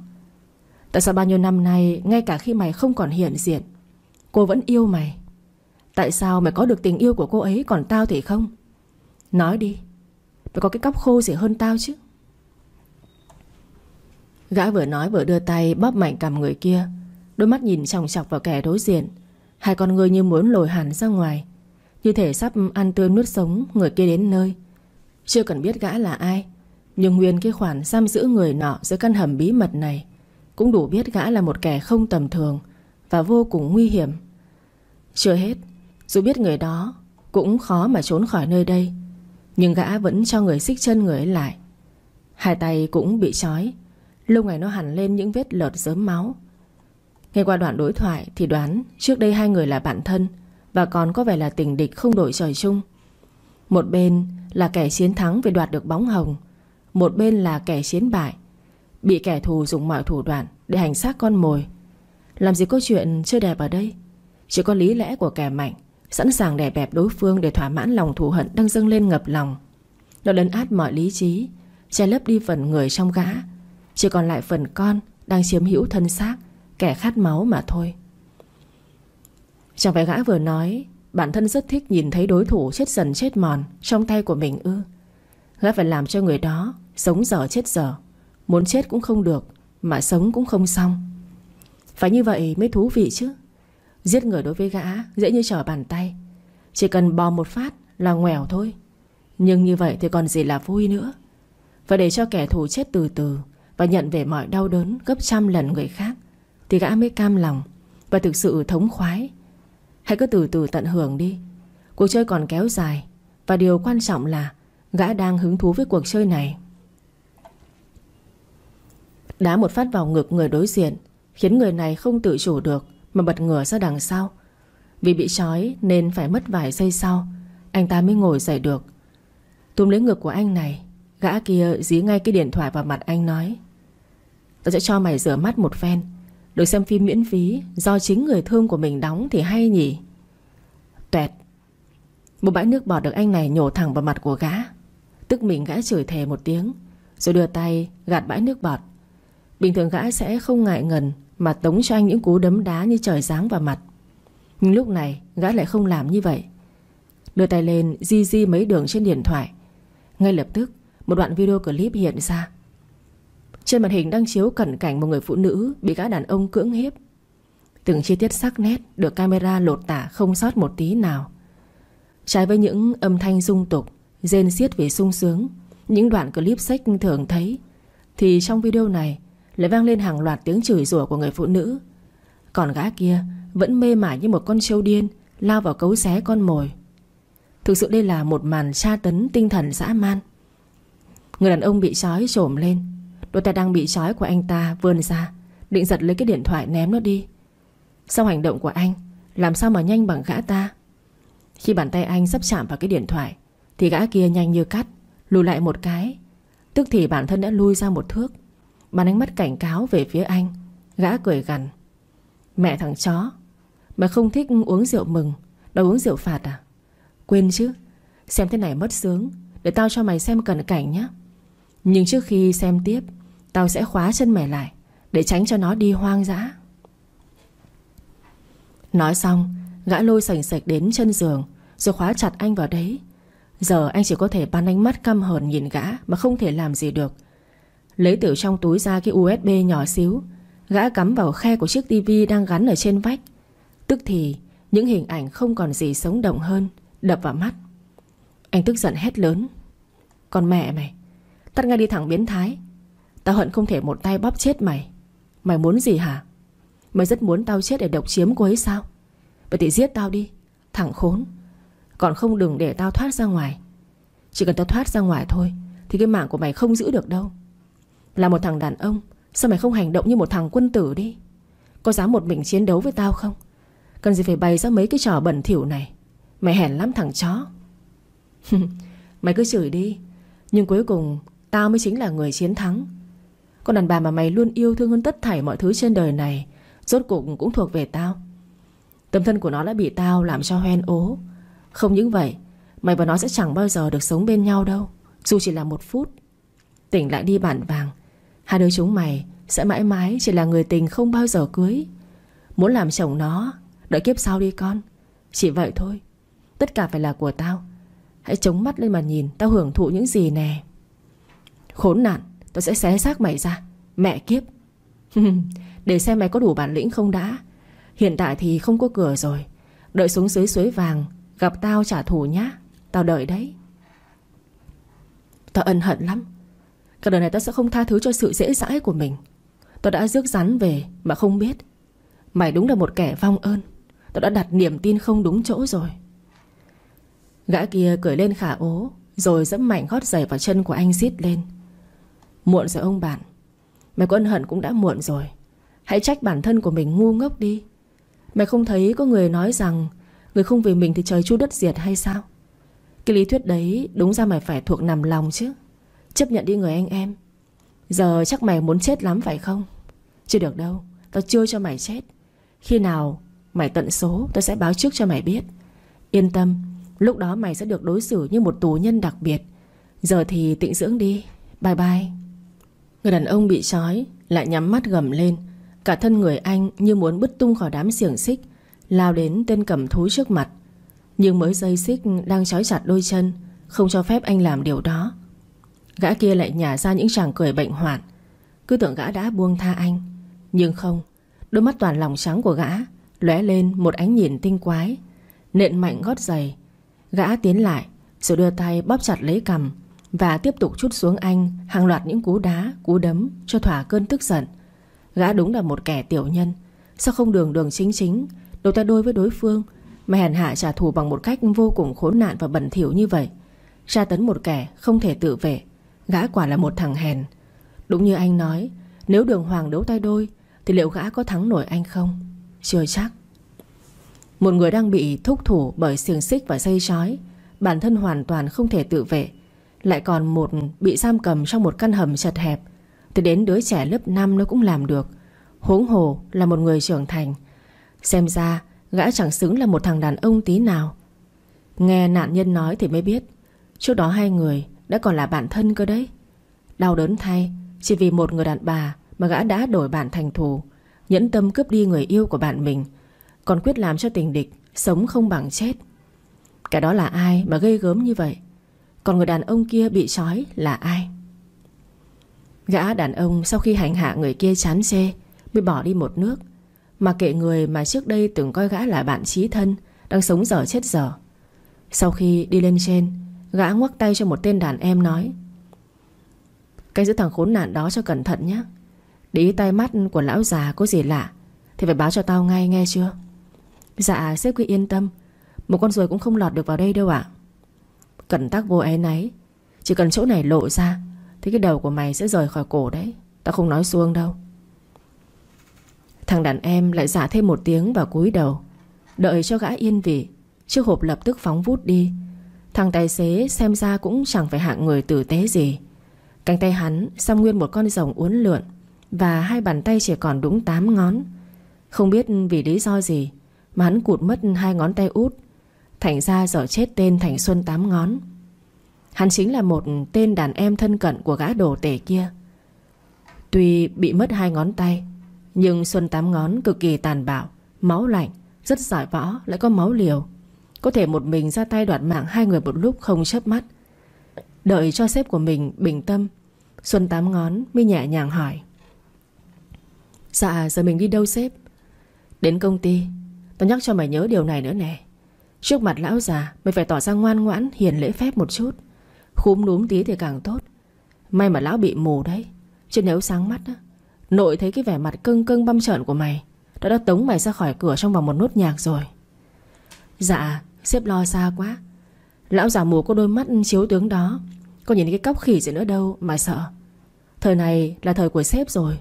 Tại sao bao nhiêu năm nay, Ngay cả khi mày không còn hiện diện, Cô vẫn yêu mày? Tại sao mày có được tình yêu của cô ấy Còn tao thì không? Nói đi, Mày có cái cóc khô gì hơn tao chứ? Gã vừa nói vừa đưa tay bóp mạnh cầm người kia, Đôi mắt nhìn chòng chọc vào kẻ đối diện. Hai con người như muốn lồi hẳn ra ngoài. Như thể sắp ăn tươi nuốt sống Người kia đến nơi. Chưa cần biết gã là ai, Nhưng nguyên cái khoản giam giữ người nọ Giữa căn hầm bí mật này Cũng đủ biết gã là một kẻ không tầm thường Và vô cùng nguy hiểm. Chưa hết, Dù biết người đó Cũng khó mà trốn khỏi nơi đây, Nhưng gã vẫn cho người xích chân người ấy lại. Hai tay cũng bị trói Lúc này nó hẳn lên những vết lợt dớm máu. Nghe qua đoạn đối thoại Thì đoán trước đây hai người là bạn thân Và còn có vẻ là tình địch không đổi trời chung. Một bên là kẻ chiến thắng Vì đoạt được bóng hồng, Một bên là kẻ chiến bại, Bị kẻ thù dùng mọi thủ đoạn Để hành xác con mồi. Làm gì có chuyện chưa đẹp ở đây? Chỉ có lý lẽ của kẻ mạnh, Sẵn sàng đè bẹp đối phương để thỏa mãn lòng thù hận Đang dâng lên ngập lòng. Nó lấn át mọi lý trí, Che lấp đi phần người trong gã, chỉ còn lại phần con Đang chiếm hữu thân xác. Kẻ khát máu mà thôi. Chẳng phải gã vừa nói, Bản thân rất thích nhìn thấy đối thủ chết dần chết mòn Trong tay của mình ư. Gã phải làm cho người đó Sống dở chết dở. Muốn chết cũng không được, Mà sống cũng không xong. Phải như vậy mới thú vị chứ. Giết người đối với gã dễ như trở bàn tay. Chỉ cần bò một phát là ngoèo thôi. Nhưng như vậy thì còn gì là vui nữa. Phải để cho kẻ thù chết từ từ và nhận về mọi đau đớn gấp trăm lần người khác. Thì gã mới cam lòng Và thực sự thống khoái. Hãy cứ từ từ tận hưởng đi. Cuộc chơi còn kéo dài Và điều quan trọng là Gã đang hứng thú với cuộc chơi này. Đá một phát vào ngực người đối diện Khiến người này không tự chủ được Mà bật ngửa ra đằng sau. Vì bị trói nên phải mất vài giây sau, Anh ta mới ngồi dậy được. Túm lấy ngực của anh này, Gã kia dí ngay cái điện thoại vào mặt anh nói, Tao sẽ cho mày rửa mắt một phen được xem phim miễn phí, Do chính người thương của mình đóng thì hay nhỉ? Tuẹt Một bãi nước bọt được anh này nhổ thẳng vào mặt của gã. Tức mình gã chửi thề một tiếng, Rồi đưa tay gạt bãi nước bọt. Bình thường gã sẽ không ngại ngần Mà tống cho anh những cú đấm đá như trời giáng vào mặt. Nhưng lúc này, gã lại không làm như vậy. Đưa tay lên, di di mấy đường trên điện thoại. Ngay lập tức, Một đoạn video clip hiện ra. Trên màn hình đang chiếu cận cảnh Một người phụ nữ bị gã đàn ông cưỡng hiếp. Từng chi tiết sắc nét Được camera lột tả không sót một tí nào. Trái với những âm thanh dung tục, Rên xiết về sung sướng, Những đoạn clip sách thường thấy, Thì trong video này lại vang lên hàng loạt tiếng chửi rủa của người phụ nữ. Còn gã kia Vẫn mê mải như một con trâu điên, Lao vào cấu xé con mồi. Thực sự đây là một màn tra tấn tinh thần dã man. Người đàn ông bị trói trổm lên Đôi tay đang bị trói của anh ta vươn ra, Định giật lấy cái điện thoại ném nó đi. Sau hành động của anh, Làm sao mà nhanh bằng gã ta? Khi bàn tay anh sắp chạm vào cái điện thoại, Thì gã kia nhanh như cắt, Lùi lại một cái. Tức thì bản thân đã lui ra một thước. Bàn ánh mắt cảnh cáo về phía anh, Gã cười gằn. Mẹ thằng chó Mày không thích uống rượu mừng, Đâu uống rượu phạt à? Quên chứ, Xem thế này mất sướng, Để tao cho mày xem cận cảnh nhé Nhưng trước khi xem tiếp Tao sẽ khóa chân mày lại, Để tránh cho nó đi hoang dã. Nói xong, Gã lôi sành sạch đến chân giường, Rồi khóa chặt anh vào đấy. Giờ anh chỉ có thể bắn ánh mắt căm hờn nhìn gã Mà không thể làm gì được. Lấy từ trong túi ra cái USB nhỏ xíu, Gã cắm vào khe của chiếc tivi đang gắn ở trên vách. Tức thì, Những hình ảnh không còn gì sống động hơn, Đập vào mắt. Anh tức giận hét lớn. Còn mẹ mày, Tắt ngay đi thẳng biến thái. Tao hận không thể một tay bóp chết mày. Mày muốn gì hả? Mày rất muốn tao chết để độc chiếm cô ấy sao? Vậy thì giết tao đi, Thằng khốn. Còn không đừng để tao thoát ra ngoài. Chỉ cần tao thoát ra ngoài thôi, Thì cái mạng của mày không giữ được đâu. Là một thằng đàn ông, Sao mày không hành động như một thằng quân tử đi? Có dám một mình chiến đấu với tao không? Cần gì phải bày ra mấy cái trò bẩn thỉu này? Mày hèn lắm thằng chó. Mày cứ chửi đi, Nhưng cuối cùng Tao mới chính là người chiến thắng. Con đàn bà mà mày luôn yêu thương hơn tất thảy mọi thứ trên đời này, Rốt cuộc cũng thuộc về tao. Tâm thân của nó đã bị tao làm cho hoen ố. Không những vậy, Mày và nó sẽ chẳng bao giờ được sống bên nhau đâu, Dù chỉ là một phút. Tỉnh lại đi bản vàng, Hai đứa chúng mày sẽ mãi mãi chỉ là người tình không bao giờ cưới. Muốn làm chồng nó, Đợi kiếp sau đi con. Chỉ vậy thôi, Tất cả phải là của tao. Hãy chống mắt lên mà nhìn, Tao hưởng thụ những gì nè. Khốn nạn Tao sẽ xé xác mày ra. Mẹ kiếp. Để xem mày có đủ bản lĩnh không đã. Hiện tại thì không có cửa rồi. Đợi xuống dưới suối vàng, Gặp tao trả thù nhá. Tao đợi đấy. Tao ân hận lắm. Cả đời này tao sẽ không tha thứ cho sự dễ dãi của mình. Tao đã rước rắn về mà không biết. Mày đúng là một kẻ vong ơn. Tao đã đặt niềm tin không đúng chỗ rồi. Gã kia cười lên khả ố, Rồi dẫm mạnh gót giày vào chân của anh xít lên. Muộn rồi ông bạn. Mày có ân hận cũng đã muộn rồi. Hãy trách bản thân của mình ngu ngốc đi. Mày không thấy có người nói rằng Người không vì mình thì trời chu đất diệt hay sao? Cái lý thuyết đấy Đúng ra mày phải thuộc nằm lòng chứ. Chấp nhận đi người anh em. Giờ chắc mày muốn chết lắm phải không? Chưa được đâu. Tao chưa cho mày chết. Khi nào mày tận số, Tao sẽ báo trước cho mày biết. Yên tâm, Lúc đó mày sẽ được đối xử như một tù nhân đặc biệt. Giờ thì tịnh dưỡng đi. Bye bye. Người đàn ông bị trói, Lại nhắm mắt gầm lên. Cả thân người anh như muốn bứt tung khỏi đám xiềng xích, Lao đến tên cầm thú trước mặt. Nhưng mới dây xích đang trói chặt đôi chân, Không cho phép anh làm điều đó. Gã kia lại nhả ra những chàng cười bệnh hoạn. Cứ tưởng gã đã buông tha anh. Nhưng không, Đôi mắt toàn lòng trắng của gã lóe lên một ánh nhìn tinh quái. Nện mạnh gót giày, Gã tiến lại, Rồi đưa tay bóp chặt lấy cầm và tiếp tục chút xuống anh Hàng loạt những cú đá, cú đấm Cho thỏa cơn tức giận. Gã đúng là một kẻ tiểu nhân Sao không đường đường chính chính Đầu tay đôi với đối phương Mà hèn hạ trả thù bằng một cách vô cùng khốn nạn và bẩn thỉu như vậy. Tra tấn một kẻ không thể tự vệ Gã quả là một thằng hèn. Đúng như anh nói Nếu đường hoàng đấu tay đôi Thì liệu gã có thắng nổi anh không? Chưa chắc. Một người đang bị thúc thủ bởi xiềng xích và dây chói Bản thân hoàn toàn không thể tự vệ lại còn một bị giam cầm trong một căn hầm chật hẹp. Thì đến đứa trẻ lớp 5 nó cũng làm được. Huống hồ là một người trưởng thành. Xem ra, gã chẳng xứng là một thằng đàn ông tí nào. Nghe nạn nhân nói thì mới biết, Trước đó hai người đã còn là bạn thân cơ đấy. Đau đớn thay, Chỉ vì một người đàn bà Mà gã đã đổi bạn thành thù, Nhẫn tâm cướp đi người yêu của bạn mình, Còn quyết làm cho tình địch Sống không bằng chết. Cái đó là ai mà gây gớm như vậy? Còn người đàn ông kia bị trói là ai? Gã đàn ông sau khi hành hạ người kia chán xê Mới bỏ đi một nước. Mà kệ người mà trước đây từng coi gã là bạn trí thân, Đang sống dở chết dở. Sau khi đi lên trên, Gã ngoắc tay cho một tên đàn em nói, Cái giữ thằng khốn nạn đó cho cẩn thận nhé. Để ý tay mắt của lão già có gì lạ, Thì phải báo cho tao ngay nghe chưa? Dạ sếp cứ yên tâm. Một con ruồi cũng không lọt được vào đây đâu ạ. Cẩn tắc vô ấy nấy Chỉ cần chỗ này lộ ra, Thì cái đầu của mày sẽ rời khỏi cổ đấy. Tao không nói xuông đâu. Thằng đàn em lại giả thêm một tiếng và cúi đầu. Đợi cho gã yên vị, Chiếc hộp lập tức phóng vút đi. Thằng tài xế xem ra cũng chẳng phải hạng người tử tế gì. Cánh tay hắn xăm nguyên một con rồng uốn lượn Và hai bàn tay chỉ còn đúng 8 ngón. Không biết vì lý do gì Mà hắn cụt mất hai ngón tay út. Thành ra dở chết tên Thành Xuân tám ngón. Hắn chính là một tên đàn em thân cận của gã đồ tể kia. Tuy bị mất hai ngón tay, Nhưng Xuân tám ngón cực kỳ tàn bạo, Máu lạnh, Rất giỏi võ, lại có máu liều. Có thể một mình ra tay đoạt mạng hai người một lúc không chớp mắt. Đợi cho sếp của mình bình tâm, Xuân tám ngón mới nhẹ nhàng hỏi. Dạ giờ mình đi đâu sếp? Đến công ty. Tao nhắc cho mày nhớ điều này nữa nè. Trước mặt lão già Mày phải tỏ ra ngoan ngoãn, hiền lễ phép một chút. Khúm núm tí thì càng tốt. May mà lão bị mù đấy. Chứ nếu sáng mắt á, Nội thấy cái vẻ mặt cưng cưng băm trợn của mày, Đã đã tống mày ra khỏi cửa trong vòng một nốt nhạc rồi. Dạ xếp lo xa quá. Lão già mù có đôi mắt chiếu tướng đó, Có nhìn cái cóc khỉ gì nữa đâu mà sợ. Thời này là thời của sếp rồi.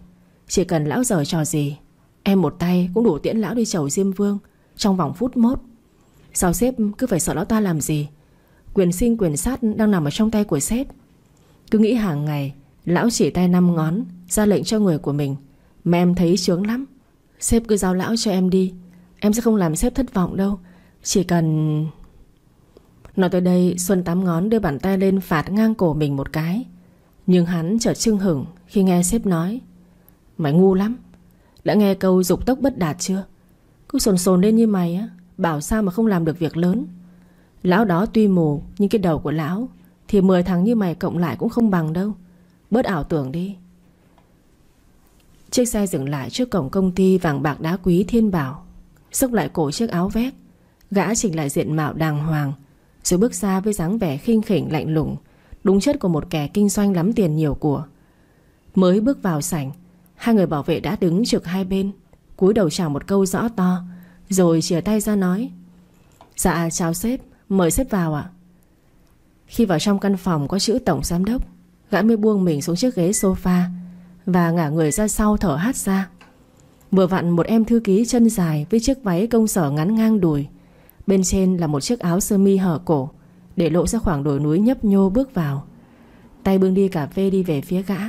Chỉ cần lão giở trò gì, Em một tay cũng đủ tiễn lão đi chầu Diêm Vương Trong vòng phút mốt. Sao sếp cứ phải sợ lão ta làm gì? Quyền sinh quyền sát đang nằm ở trong tay của sếp. Cứ nghĩ hàng ngày, Lão chỉ tay năm ngón, Ra lệnh cho người của mình. Mà em thấy chướng lắm. Sếp cứ giao lão cho em đi. Em sẽ không làm sếp thất vọng đâu. Chỉ cần... Nói tới đây, Xuân tám ngón đưa bàn tay lên phạt ngang cổ mình một cái. Nhưng hắn chợt chưng hửng Khi nghe sếp nói. Mày ngu lắm. Đã nghe câu dục tốc bất đạt chưa? Cứ sồn sồn lên như mày á. Bảo sao mà không làm được việc lớn. Lão đó tuy mù, Nhưng cái đầu của lão Thì 10 thằng như mày cộng lại cũng không bằng đâu. Bớt ảo tưởng đi. Chiếc xe dừng lại trước cổng công ty vàng bạc đá quý Thiên Bảo. Xốc lại cổ chiếc áo vét. Gã chỉnh lại diện mạo đàng hoàng, Rồi bước ra với dáng vẻ khinh khỉnh, lạnh lùng. Đúng chất của một kẻ kinh doanh lắm tiền nhiều của. Mới bước vào sảnh, Hai người bảo vệ đã đứng trực hai bên, cúi đầu chào một câu rõ to. Rồi chìa tay ra nói. Dạ chào sếp. Mời sếp vào ạ. Khi vào trong căn phòng có chữ tổng giám đốc, Gã mới buông mình xuống chiếc ghế sofa Và ngả người ra sau thở hát ra. Vừa vặn một em thư ký chân dài Với chiếc váy công sở ngắn ngang đùi. Bên trên là một chiếc áo sơ mi hở cổ, Để lộ ra khoảng đồi núi nhấp nhô bước vào. Tay bưng đi cà phê đi về phía gã.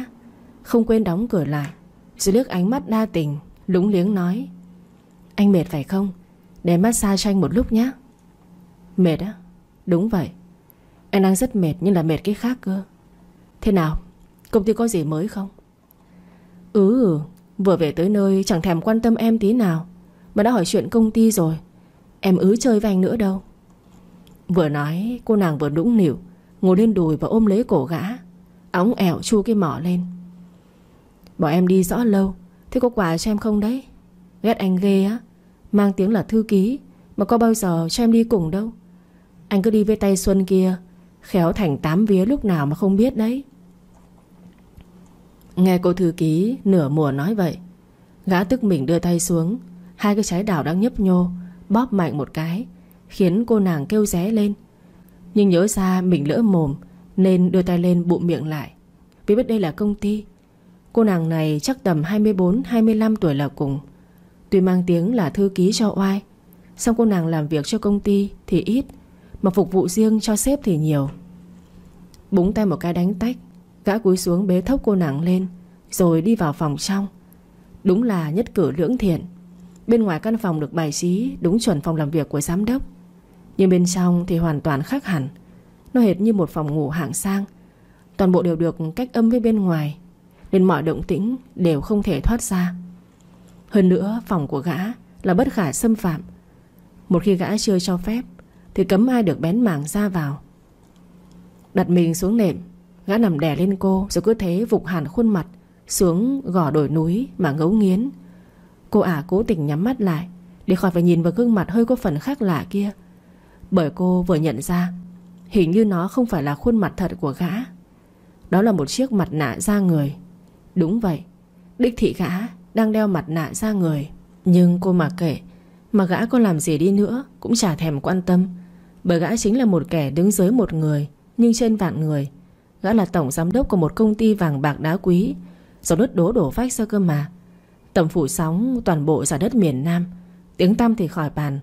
Không quên đóng cửa lại. Rồi liếc ánh mắt đa tình, Lúng liếng nói. Anh mệt phải không? Để massage cho anh một lúc nhé Mệt á? Đúng vậy. Anh đang rất mệt nhưng là mệt cái khác cơ. Thế nào? Công ty có gì mới không? Ừ Vừa về tới nơi chẳng thèm quan tâm em tí nào. Mà đã hỏi chuyện công ty rồi. Em ứ chơi với anh nữa đâu. Vừa nói, cô nàng vừa đũng nỉu Ngồi lên đùi và ôm lấy cổ gã. Óng ẻo chu cái mỏ lên. Bỏ em đi rõ lâu, Thế có quà cho em không đấy? Ghét anh ghê á. Mang tiếng là thư ký, Mà có bao giờ cho em đi cùng đâu. Anh cứ đi với tay Xuân kia, Khéo thành tám vía lúc nào mà không biết đấy. Nghe cô thư ký Nửa mùa nói vậy, Gã tức mình đưa tay xuống, Hai cái trái đào đang nhấp nhô, Bóp mạnh một cái, Khiến cô nàng kêu ré lên. Nhưng nhớ ra mình lỡ mồm, Nên đưa tay lên bụng miệng lại. Vì biết đây là công ty, Cô nàng này chắc tầm 24-25 tuổi là cùng. Tuy mang tiếng là thư ký cho oai Xong cô nàng làm việc cho công ty Thì ít, Mà phục vụ riêng cho sếp thì nhiều. Búng tay một cái đánh tách, Gã cúi xuống bế thốc cô nàng lên, Rồi đi vào phòng trong. Đúng là nhất cử lưỡng thiện. Bên ngoài căn phòng được bài trí Đúng chuẩn phòng làm việc của giám đốc. Nhưng bên trong thì hoàn toàn khác hẳn. Nó hệt như một phòng ngủ hạng sang. Toàn bộ đều được cách âm với bên ngoài, Nên mọi động tĩnh đều không thể thoát ra. Hơn nữa, phòng của gã Là bất khả xâm phạm. Một khi gã chưa cho phép, Thì cấm ai được bén mảng ra vào. Đặt mình xuống nệm, Gã nằm đè lên cô Rồi cứ thế vục hẳn khuôn mặt, Xuống gò đồi núi mà ngấu nghiến. Cô ả cố tình nhắm mắt lại Để khỏi phải nhìn vào gương mặt hơi có phần khác lạ kia. Bởi cô vừa nhận ra, Hình như nó không phải là khuôn mặt thật của gã. Đó là một chiếc mặt nạ da người. Đúng vậy, Đích thị gã đang đeo mặt nạ ra người. Nhưng cô mà kể Mà gã có làm gì đi nữa Cũng chả thèm quan tâm. Bởi gã chính là một kẻ đứng dưới một người, Nhưng trên vạn người. Gã là tổng giám đốc của một công ty vàng bạc đá quý, Do đất đố đổ vách ra cơ mà. Tầm phủ sóng toàn bộ giả đất miền Nam, Tiếng tăm thì khỏi bàn.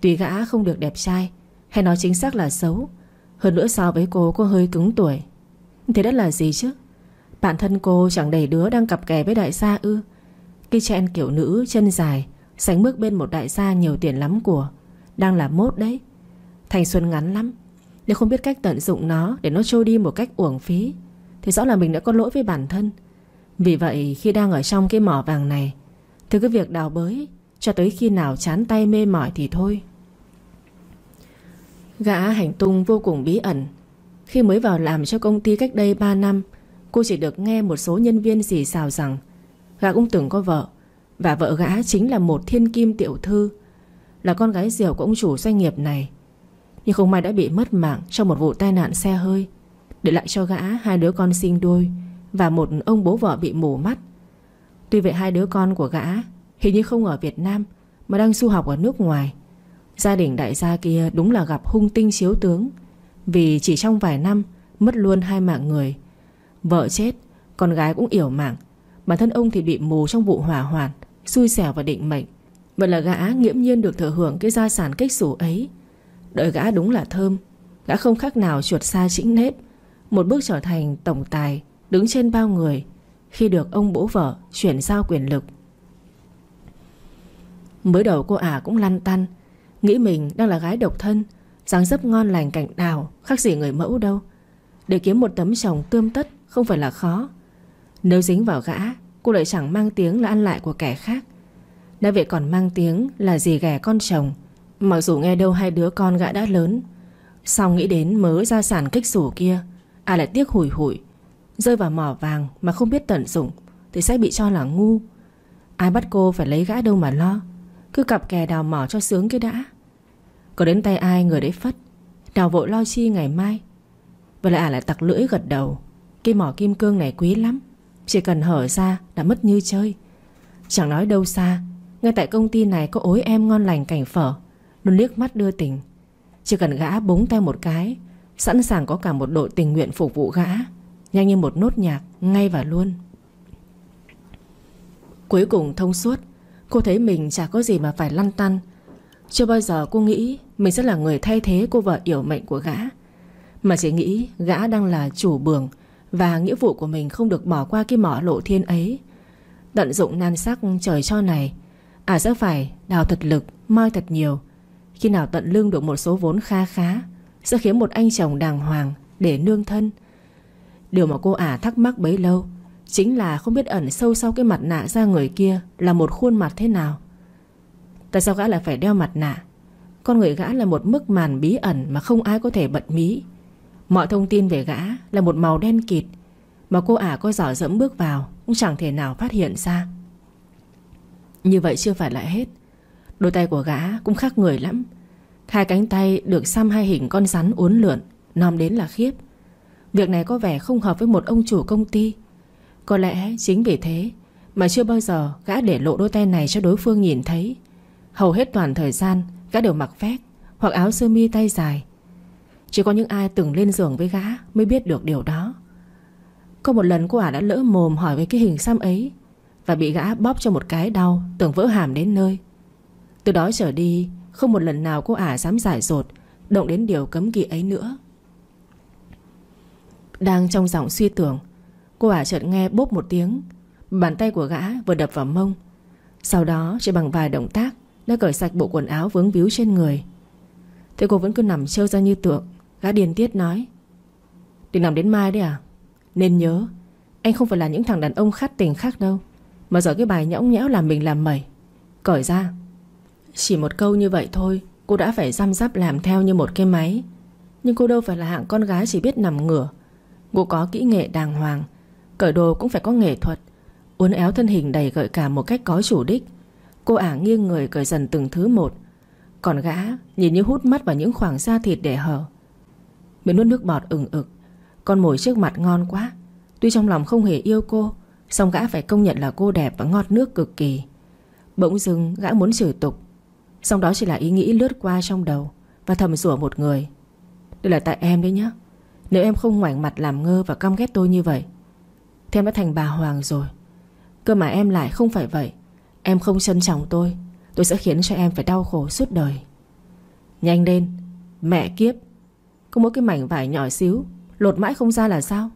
Tuy gã không được đẹp trai, Hay nói chính xác là xấu, Hơn nữa so với cô có hơi cứng tuổi. Thế đất là gì chứ? Bạn thân cô chẳng đầy đứa đang cặp kè với đại gia ư? Cái chen kiểu nữ chân dài, Sánh bước bên một đại gia nhiều tiền lắm của, Đang là mốt đấy. Thành xuân ngắn lắm Nếu không biết cách tận dụng nó Để nó trôi đi một cách uổng phí. Thì rõ là mình đã có lỗi với bản thân. Vì vậy, khi đang ở trong cái mỏ vàng này, Thì cái việc đào bới, Cho tới khi nào chán tay mê mỏi thì thôi. Gã hành tung vô cùng bí ẩn. Khi mới vào làm cho công ty cách đây 3 năm, Cô chỉ được nghe một số nhân viên xì xào rằng Gã cũng từng có vợ, Và vợ gã chính là một thiên kim tiểu thư, Là con gái diều của ông chủ doanh nghiệp này. Nhưng không may đã bị mất mạng Trong một vụ tai nạn xe hơi, Để lại cho gã hai đứa con sinh đôi và một ông bố vợ bị mù mắt. Tuy vậy hai đứa con của gã Hình như không ở Việt Nam, Mà đang du học ở nước ngoài. Gia đình đại gia kia đúng là gặp hung tinh chiếu tướng, Vì chỉ trong vài năm Mất luôn hai mạng người. Vợ chết, Con gái cũng yểu mạng Bản thân ông thì bị mù trong vụ hỏa hoạn, Xui xẻo và định mệnh. Vậy là gã nghiễm nhiên được thừa hưởng cái gia sản cách sủ ấy. Đợi gã đúng là thơm, Gã không khác nào chuột xa chĩnh nếp, Một bước trở thành tổng tài, Đứng trên bao người, Khi được ông bố vợ chuyển giao quyền lực. Mới đầu cô ả cũng lăn tăn, Nghĩ mình đang là gái độc thân, dáng dấp ngon lành cảnh đào, Khác gì người mẫu đâu. Để kiếm một tấm chồng tươm tất Không phải là khó. Nếu dính vào gã, Cô lại chẳng mang tiếng là ăn lại của kẻ khác. Đã vậy còn mang tiếng là gì ghẻ con chồng. Mặc dù nghe đâu hai đứa con gã đã lớn Xong nghĩ đến mớ gia sản kích sủ kia À lại tiếc hủi hủi. Rơi vào mỏ vàng mà không biết tận dụng, Thì sẽ bị cho là ngu. Ai bắt cô phải lấy gã đâu mà lo, Cứ cặp kè đào mỏ cho sướng cái đã. Có đến tay ai người đấy phất, Đào vội lo chi ngày mai. Vậy là à lại tặc lưỡi gật đầu, Cái mỏ kim cương này quý lắm. Chỉ cần hở ra đã mất như chơi. Chẳng nói đâu xa, Ngay tại công ty này có ối em ngon lành cảnh phở. Luôn liếc mắt đưa tình. Chỉ cần gã búng tay một cái, Sẵn sàng có cả một đội tình nguyện phục vụ gã. Nhanh như một nốt nhạc, Ngay và luôn. Cuối cùng thông suốt, Cô thấy mình chả có gì mà phải lăn tăn. Chưa bao giờ cô nghĩ Mình sẽ là người thay thế cô vợ yểu mệnh của gã. Mà chỉ nghĩ gã đang là chủ bường và nghĩa vụ của mình không được bỏ qua cái mỏ lộ thiên ấy. Tận dụng nan sắc trời cho này À sẽ phải đào thật lực, Moi thật nhiều. Khi nào tận lương được một số vốn kha khá, Sẽ khiến một anh chồng đàng hoàng Để nương thân. Điều mà cô ả thắc mắc bấy lâu, Chính là không biết ẩn sâu sau cái mặt nạ ra người kia Là một khuôn mặt thế nào. Tại sao gã lại phải đeo mặt nạ? Con người gã là một mức màn bí ẩn Mà không ai có thể bận mí. Mọi thông tin về gã là một màu đen kịt Mà cô ả có giỏ dẫm bước vào, Cũng chẳng thể nào phát hiện ra. Như vậy chưa phải là hết. Đôi tay của gã cũng khác người lắm. Hai cánh tay được xăm hai hình con rắn uốn lượn, Nom đến là khiếp. Việc này có vẻ không hợp với một ông chủ công ty. Có lẽ chính vì thế Mà chưa bao giờ gã để lộ đôi tay này cho đối phương nhìn thấy. Hầu hết toàn thời gian Gã đều mặc vest Hoặc áo sơ mi tay dài chỉ có những ai từng lên giường với gã Mới biết được điều đó. Có một lần cô ả đã lỡ mồm hỏi về cái hình xăm ấy Và bị gã bóp cho một cái đau Tưởng vỡ hàm đến nơi. Từ đó trở đi, Không một lần nào cô ả dám giải dột Động đến điều cấm kỵ ấy nữa. Đang trong giọng suy tưởng, Cô ả chợt nghe bốp một tiếng, Bàn tay của gã vừa đập vào mông. Sau đó, chỉ bằng vài động tác, Đã cởi sạch bộ quần áo vướng víu trên người. Thế cô vẫn cứ nằm trơ ra như tượng. Gã điền tiết nói Định nằm đến mai đấy à? Nên nhớ, Anh không phải là những thằng đàn ông khát tình khác đâu. Mà giờ cái bài nhõng nhẽo làm mình làm mẩy, Cởi ra. Chỉ một câu như vậy thôi, Cô đã phải răm rắp làm theo như một cái máy. Nhưng cô đâu phải là hạng con gái chỉ biết nằm ngửa. Cô có kỹ nghệ đàng hoàng, Cởi đồ cũng phải có nghệ thuật, Uốn éo thân hình đầy gợi cảm một cách có chủ đích. Cô ả nghiêng người cởi dần từng thứ một. Còn gã nhìn như hút mắt vào những khoảng da thịt để hở. Miệng nuốt nước bọt ừng ực. Con mồi trước mặt ngon quá. Tuy trong lòng không hề yêu cô, song gã phải công nhận là cô đẹp và ngọt nước cực kỳ. Bỗng dưng, gã muốn chửi tục. Song đó chỉ là ý nghĩ lướt qua trong đầu Và thầm rủa một người. Đây là tại em đấy nhá. Nếu em không ngoảnh mặt làm ngơ và căm ghét tôi như vậy, Thì em đã thành bà Hoàng rồi. Cơ mà em lại không phải vậy. Em không trân trọng tôi. Tôi sẽ khiến cho em phải đau khổ suốt đời. Nhanh lên. Mẹ kiếp. Có mỗi cái mảnh vải nhỏ xíu, Lột mãi không ra là sao?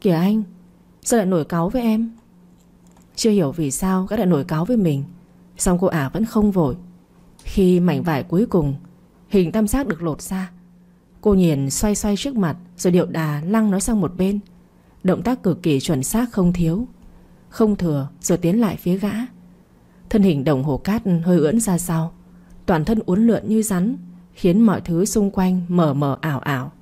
Kìa anh, Sao lại nổi cáu với em? Chưa hiểu vì sao các lại nổi cáu với mình Xong cô ả vẫn không vội. Khi mảnh vải cuối cùng Hình tam giác được lột ra, Cô nhìn xoay xoay trước mặt Rồi điệu đà lăng nó sang một bên. Động tác cực kỳ chuẩn xác không thiếu, Không thừa rồi tiến lại phía gã. Thân hình đồng hồ cát hơi ưỡn ra sau, Toàn thân uốn lượn như rắn. Khiến mọi thứ xung quanh mờ mờ ảo ảo.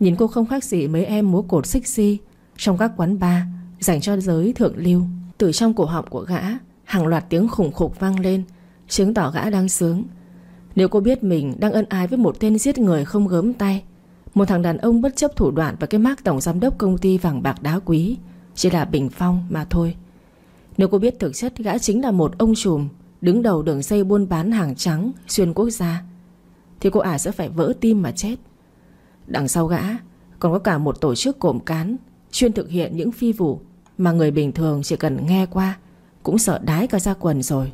Nhìn cô không khác gì mấy em múa cột sexy Trong các quán bar Dành cho giới thượng lưu. Từ trong cổ họng của gã, Hàng loạt tiếng khủng khục vang lên, Chứng tỏ gã đang sướng. Nếu cô biết mình đang ân ái với một tên giết người không gớm tay, Một thằng đàn ông bất chấp thủ đoạn Và cái mác tổng giám đốc công ty vàng bạc đá quý, Chỉ là bình phong mà thôi. Nếu cô biết thực chất gã chính là một ông trùm Đứng đầu đường dây buôn bán hàng trắng Xuyên quốc gia thì cô ả sẽ phải vỡ tim mà chết. Đằng sau gã, Còn có cả một tổ chức cộm cán Chuyên thực hiện những phi vụ Mà người bình thường chỉ cần nghe qua cũng sợ đái cả ra quần rồi.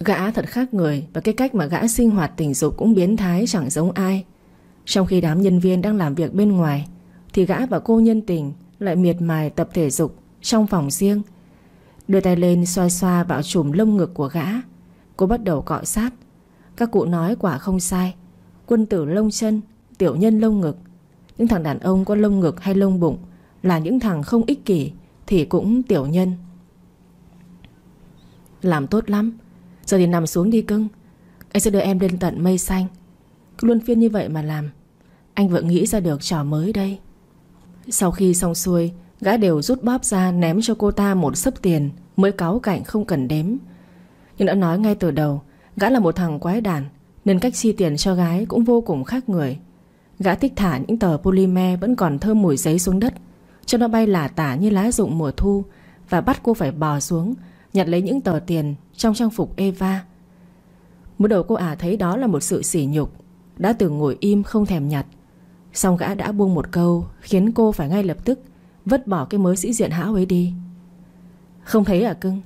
Gã thật khác người Và cái cách mà gã sinh hoạt tình dục Cũng biến thái chẳng giống ai. Trong khi đám nhân viên đang làm việc bên ngoài, Thì gã và cô nhân tình Lại miệt mài tập thể dục Trong phòng riêng. Đưa tay lên xoa xoa vào chùm lông ngực của gã, Cô bắt đầu cọ sát. Các cụ nói quả không sai. Quân tử lông chân, Tiểu nhân lông ngực. Những thằng đàn ông có lông ngực hay lông bụng Là những thằng không ích kỷ Thì cũng tiểu nhân. Làm tốt lắm. Giờ thì nằm xuống đi cưng. Anh sẽ đưa em lên tận mây xanh. Cứ luôn phiên như vậy mà làm. Anh vừa nghĩ ra được trò mới đây. Sau khi xong xuôi, Gã đều rút bóp ra ném cho cô ta một sấp tiền Mới cáo cảnh không cần đếm. Nhưng đã nói ngay từ đầu Gã là một thằng quái đản, Nên cách chi tiền cho gái cũng vô cùng khác người. Gã thích thả những tờ polymer Vẫn còn thơm mùi giấy xuống đất, Cho nó bay lả tả như lá rụng mùa thu, Và bắt cô phải bò xuống, Nhặt lấy những tờ tiền Trong trang phục Eva. Mới đầu cô ả thấy đó là một sự sỉ nhục, Đã từng ngồi im không thèm nhặt. Xong gã đã buông một câu, Khiến cô phải ngay lập tức Vứt bỏ cái mới sĩ diện hão ấy đi. Không thấy à cưng?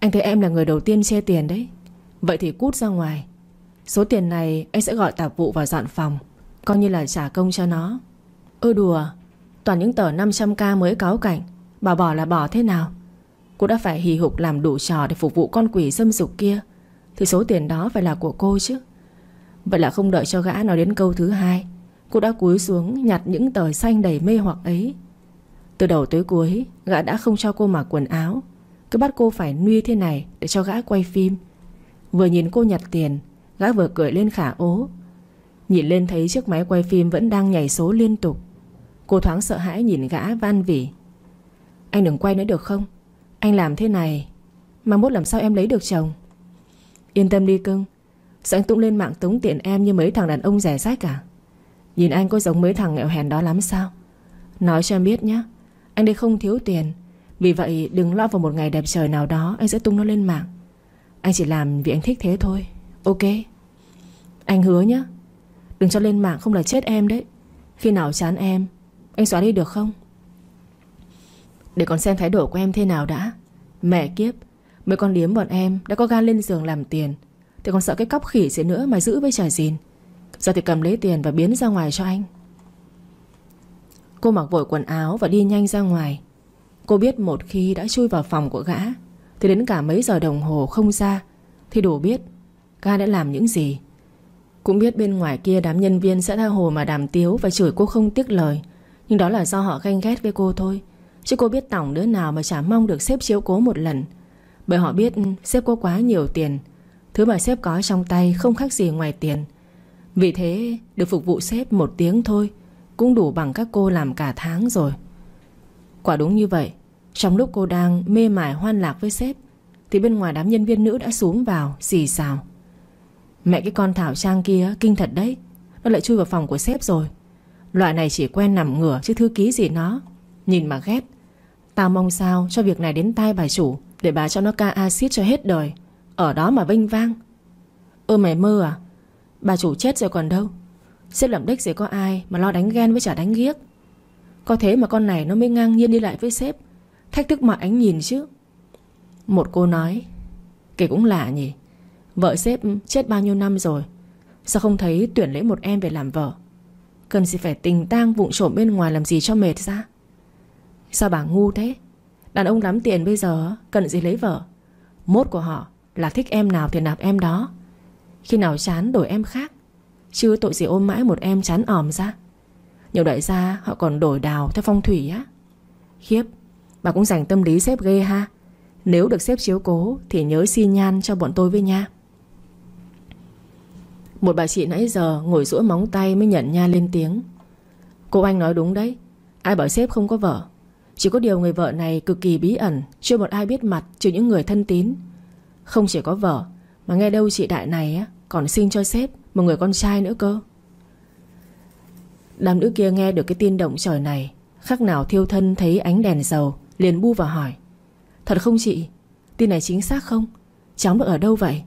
Anh thấy em là người đầu tiên che tiền đấy. Vậy thì cút ra ngoài. Số tiền này anh sẽ gọi tạp vụ vào dọn phòng, Coi như là trả công cho nó. Ơ đùa, Toàn những tờ 500k mới cáo cảnh, Bảo bỏ là bỏ thế nào? Cô đã phải hì hục làm đủ trò để phục vụ con quỷ dâm dục kia, Thì số tiền đó phải là của cô chứ. Vậy là không đợi cho gã nói đến câu thứ hai, Cô đã cúi xuống nhặt những tờ xanh đầy mê hoặc ấy. Từ đầu tới cuối, Gã đã không cho cô mặc quần áo. Cứ bắt cô phải nuôi thế này Để cho gã quay phim. Vừa nhìn cô nhặt tiền, Gã vừa cười lên khả ố. Nhìn lên thấy chiếc máy quay phim vẫn đang nhảy số liên tục. Cô thoáng sợ hãi nhìn gã van vỉ. Anh đừng quay nữa được không? Anh làm thế này Mà mốt làm sao em lấy được chồng? Yên tâm đi cưng Sợ anh tung lên mạng tống tiền em như mấy thằng đàn ông rẻ rách cả Nhìn anh có giống mấy thằng nghèo hèn đó lắm sao? Nói cho em biết nhé Anh đây không thiếu tiền. Vì vậy đừng lo vào một ngày đẹp trời nào đó, Anh sẽ tung nó lên mạng. Anh chỉ làm vì anh thích thế thôi. Ok. Anh hứa nhé Đừng cho lên mạng không là chết em đấy. Khi nào chán em, Anh xóa đi được không? Để còn xem thái độ của em thế nào đã. Mẹ kiếp, Mấy con điếm bọn em đã có gan lên giường làm tiền. Thì còn sợ cái cóc khỉ gì nữa mà giữ với trời gìn Giờ thì cầm lấy tiền và biến ra ngoài cho anh. Cô mặc vội quần áo và đi nhanh ra ngoài. Cô biết một khi đã chui vào phòng của gã thì đến cả mấy giờ đồng hồ không ra, Thì đủ biết ca đã làm những gì. Cũng biết bên ngoài kia đám nhân viên sẽ tha hồ mà đàm tiếu Và chửi cô không tiếc lời. Nhưng đó là do họ ganh ghét với cô thôi. Chứ cô biết tổng đứa nào mà chả mong được xếp chiếu cố một lần. Bởi họ biết sếp có quá nhiều tiền. Thứ mà sếp có trong tay không khác gì ngoài tiền. Vì thế, được phục vụ sếp một tiếng thôi, Cũng đủ bằng các cô làm cả tháng rồi. Quả đúng như vậy. Trong lúc cô đang mê mải hoan lạc với sếp, Thì bên ngoài đám nhân viên nữ đã xuống vào, Xì xào. Mẹ cái con Thảo Trang kia, kinh thật đấy, Nó lại chui vào phòng của sếp rồi. Loại này chỉ quen nằm ngửa chứ thư ký gì nó. Nhìn mà ghét. Tao mong sao cho việc này đến tai bà chủ, Để bà cho nó ca axit cho hết đời. Ở đó mà vinh vang. Ơ mày mơ à? Bà chủ chết rồi còn đâu? Xếp làm đích gì có ai mà lo đánh ghen với chả đánh ghiếc? Có thế mà con này nó mới ngang nhiên đi lại với sếp. Thách thức mọi ánh nhìn chứ. Một cô nói, Kể cũng lạ nhỉ. Vợ sếp chết bao nhiêu năm rồi? Sao không thấy tuyển lấy một em về làm vợ? Cần gì phải tình tang vụng trộm bên ngoài làm gì cho mệt ra? Sao bà ngu thế? Đàn ông lắm tiền bây giờ Cần gì lấy vợ? Mốt của họ là thích em nào thì nạp em đó. Khi nào chán đổi em khác, Chứ tội gì ôm mãi một em chán ỏm ra. Nhiều đại gia họ còn đổi đào theo phong thủy á. Khiếp Bà cũng dành tâm lý xếp ghê ha. Nếu được xếp chiếu cố Thì nhớ xin nhan cho bọn tôi với nha. Một bà chị nãy giờ ngồi rũa móng tay Mới nhận nha lên tiếng. Cô anh nói đúng đấy, Ai bảo xếp không có vợ. Chỉ có điều người vợ này cực kỳ bí ẩn, Chưa một ai biết mặt trừ những người thân tín. Không chỉ có vợ, Mà nghe đâu chị đại này á, Còn sinh cho sếp một người con trai nữa cơ. Đám nữ kia nghe được cái tin động trời này, Khắc nào thiêu thân thấy ánh đèn dầu Liền bu vào hỏi. Thật không chị? Tin này chính xác không? Cháu được ở đâu vậy?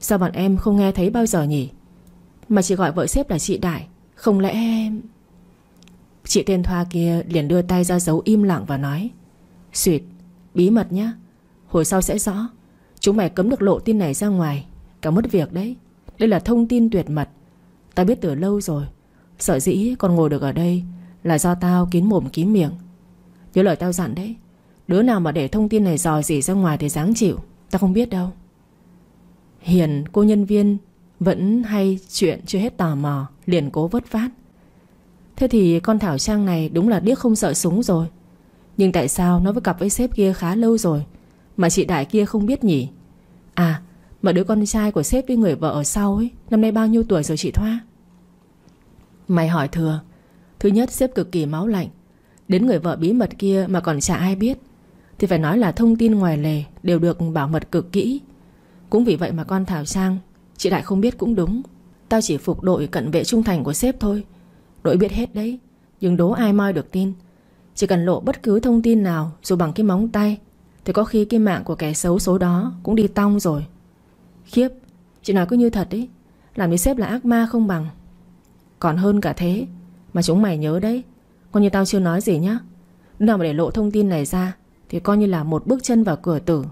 Sao bọn em không nghe thấy bao giờ nhỉ? Mà chị gọi vợ xếp là chị Đại, Không lẽ em Chị tên Thoa kia liền đưa tay ra dấu im lặng và nói, Xuyệt, Bí mật nhá. Hồi sau sẽ rõ. Chúng mày cấm được lộ tin này ra ngoài. Cả mất việc đấy. Đây là thông tin tuyệt mật. Tao biết từ lâu rồi. Sợ dĩ còn ngồi được ở đây Là do tao kín mồm kín miệng. Nhớ lời tao dặn đấy. Đứa nào mà để thông tin này dò dỉ ra ngoài thì dáng chịu. Ta không biết đâu. Hiền, cô nhân viên, Vẫn hay chuyện chưa hết tò mò, Liền cố vất vát. Thế thì con Thảo Trang này đúng là điếc không sợ súng rồi. Nhưng tại sao nó với cặp với sếp kia khá lâu rồi, Mà chị Đại kia không biết nhỉ? À Mà đứa con trai của sếp với người vợ ở sau ấy, Năm nay bao nhiêu tuổi rồi chị Thoa? Mày hỏi thừa. Thứ nhất, sếp cực kỳ máu lạnh. Đến người vợ bí mật kia mà còn chả ai biết. Thì phải nói là thông tin ngoài lề Đều được bảo mật cực kỹ. Cũng vì vậy mà con Thảo sang, Chị Đại không biết cũng đúng. Tao chỉ phục đội cận vệ trung thành của sếp thôi. Đội biết hết đấy, Nhưng đố ai moi được tin. Chỉ cần lộ bất cứ thông tin nào, Dù bằng cái móng tay, Thì có khi cái mạng của kẻ xấu số đó Cũng đi tong rồi. Khiếp, Chị nói cứ như thật đấy Làm như sếp là ác ma không bằng. Còn hơn cả thế, Mà chúng mày nhớ đấy, Coi như tao chưa nói gì nhá. Đừng nào mà để lộ thông tin này ra thì coi như là một bước chân vào cửa tử.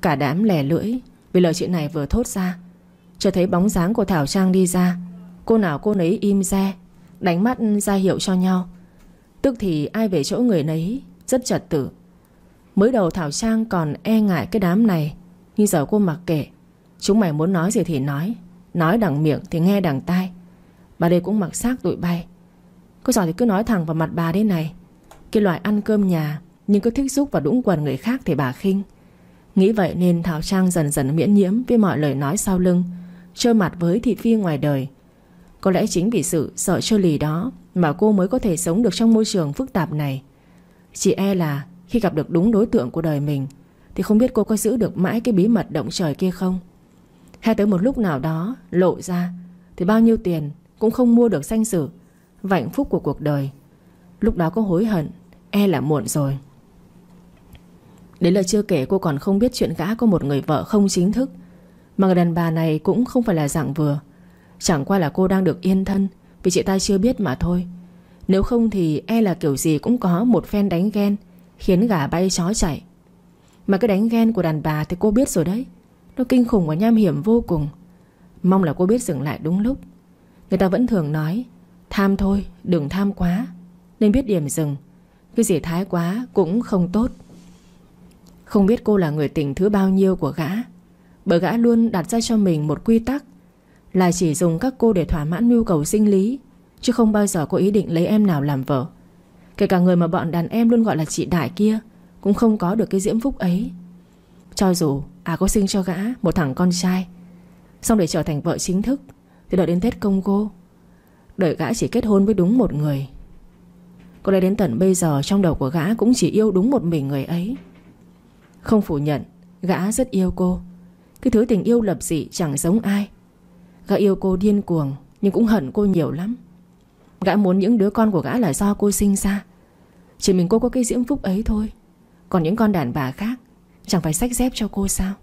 Cả đám lẻ lưỡi, Vì lời chuyện này vừa thốt ra Chờ thấy bóng dáng của Thảo Trang đi ra. Cô nào cô nấy im re, Đánh mắt ra hiệu cho nhau. Tức thì ai về chỗ người nấy, Rất trật tự. Mới đầu Thảo Trang còn e ngại cái đám này, Nhưng giờ cô mặc kệ. Chúng mày muốn nói gì thì nói Nói đằng miệng thì nghe đằng tai. Bà đây cũng mặc xác tụi bay. Cô giỏi thì cứ nói thẳng vào mặt bà đây này. Cái loại ăn cơm nhà, Nhưng cứ thích xúc và đũng quần người khác thì bà khinh. Nghĩ vậy nên Thảo Trang dần dần miễn nhiễm Với mọi lời nói sau lưng, Trơ mặt với thị phi ngoài đời. Có lẽ chính vì sự sợ trơ lì đó Mà cô mới có thể sống được trong môi trường phức tạp này. Chỉ e là Khi gặp được đúng đối tượng của đời mình, Thì không biết cô có giữ được mãi cái bí mật động trời kia không. Hay tới một lúc nào đó Lộ ra, Thì bao nhiêu tiền cũng không mua được danh sử Và hạnh phúc của cuộc đời. Lúc đó có hối hận E là muộn rồi. Đấy là chưa kể, cô còn không biết chuyện gã có một người vợ không chính thức. Mà người đàn bà này cũng không phải là dạng vừa. Chẳng qua là cô đang được yên thân, Vì chị ta chưa biết mà thôi. Nếu không thì e là kiểu gì cũng có một phen đánh ghen, Khiến gà bay chó chạy. Mà cái đánh ghen của đàn bà thì cô biết rồi đấy. Nó kinh khủng và nham hiểm vô cùng. Mong là cô biết dừng lại đúng lúc. Người ta vẫn thường nói, Tham thôi, đừng tham quá, Nên biết điểm dừng. Cái gì thái quá cũng không tốt. Không biết cô là người tình thứ bao nhiêu của gã, Bởi gã luôn đặt ra cho mình một quy tắc Là chỉ dùng các cô để thỏa mãn nhu cầu sinh lý, Chứ không bao giờ có ý định lấy em nào làm vợ. Kể cả người mà bọn đàn em luôn gọi là chị đại kia Cũng không có được cái diễm phúc ấy. Cho dù à có sinh cho gã Một thằng con trai, Xong để trở thành vợ chính thức Thì đợi đến Tết công cô, Đợi gã chỉ kết hôn với đúng một người. Có lẽ đến tận bây giờ Trong đầu của gã cũng chỉ yêu đúng một mình người ấy. Không phủ nhận, Gã rất yêu cô. Cái thứ tình yêu lập dị chẳng giống ai. Gã yêu cô điên cuồng, Nhưng cũng hận cô nhiều lắm. Gã muốn những đứa con của gã là do cô sinh ra. Chỉ mình cô có cái diễm phúc ấy thôi. Còn những con đàn bà khác, Chẳng phải sách dép cho cô sao?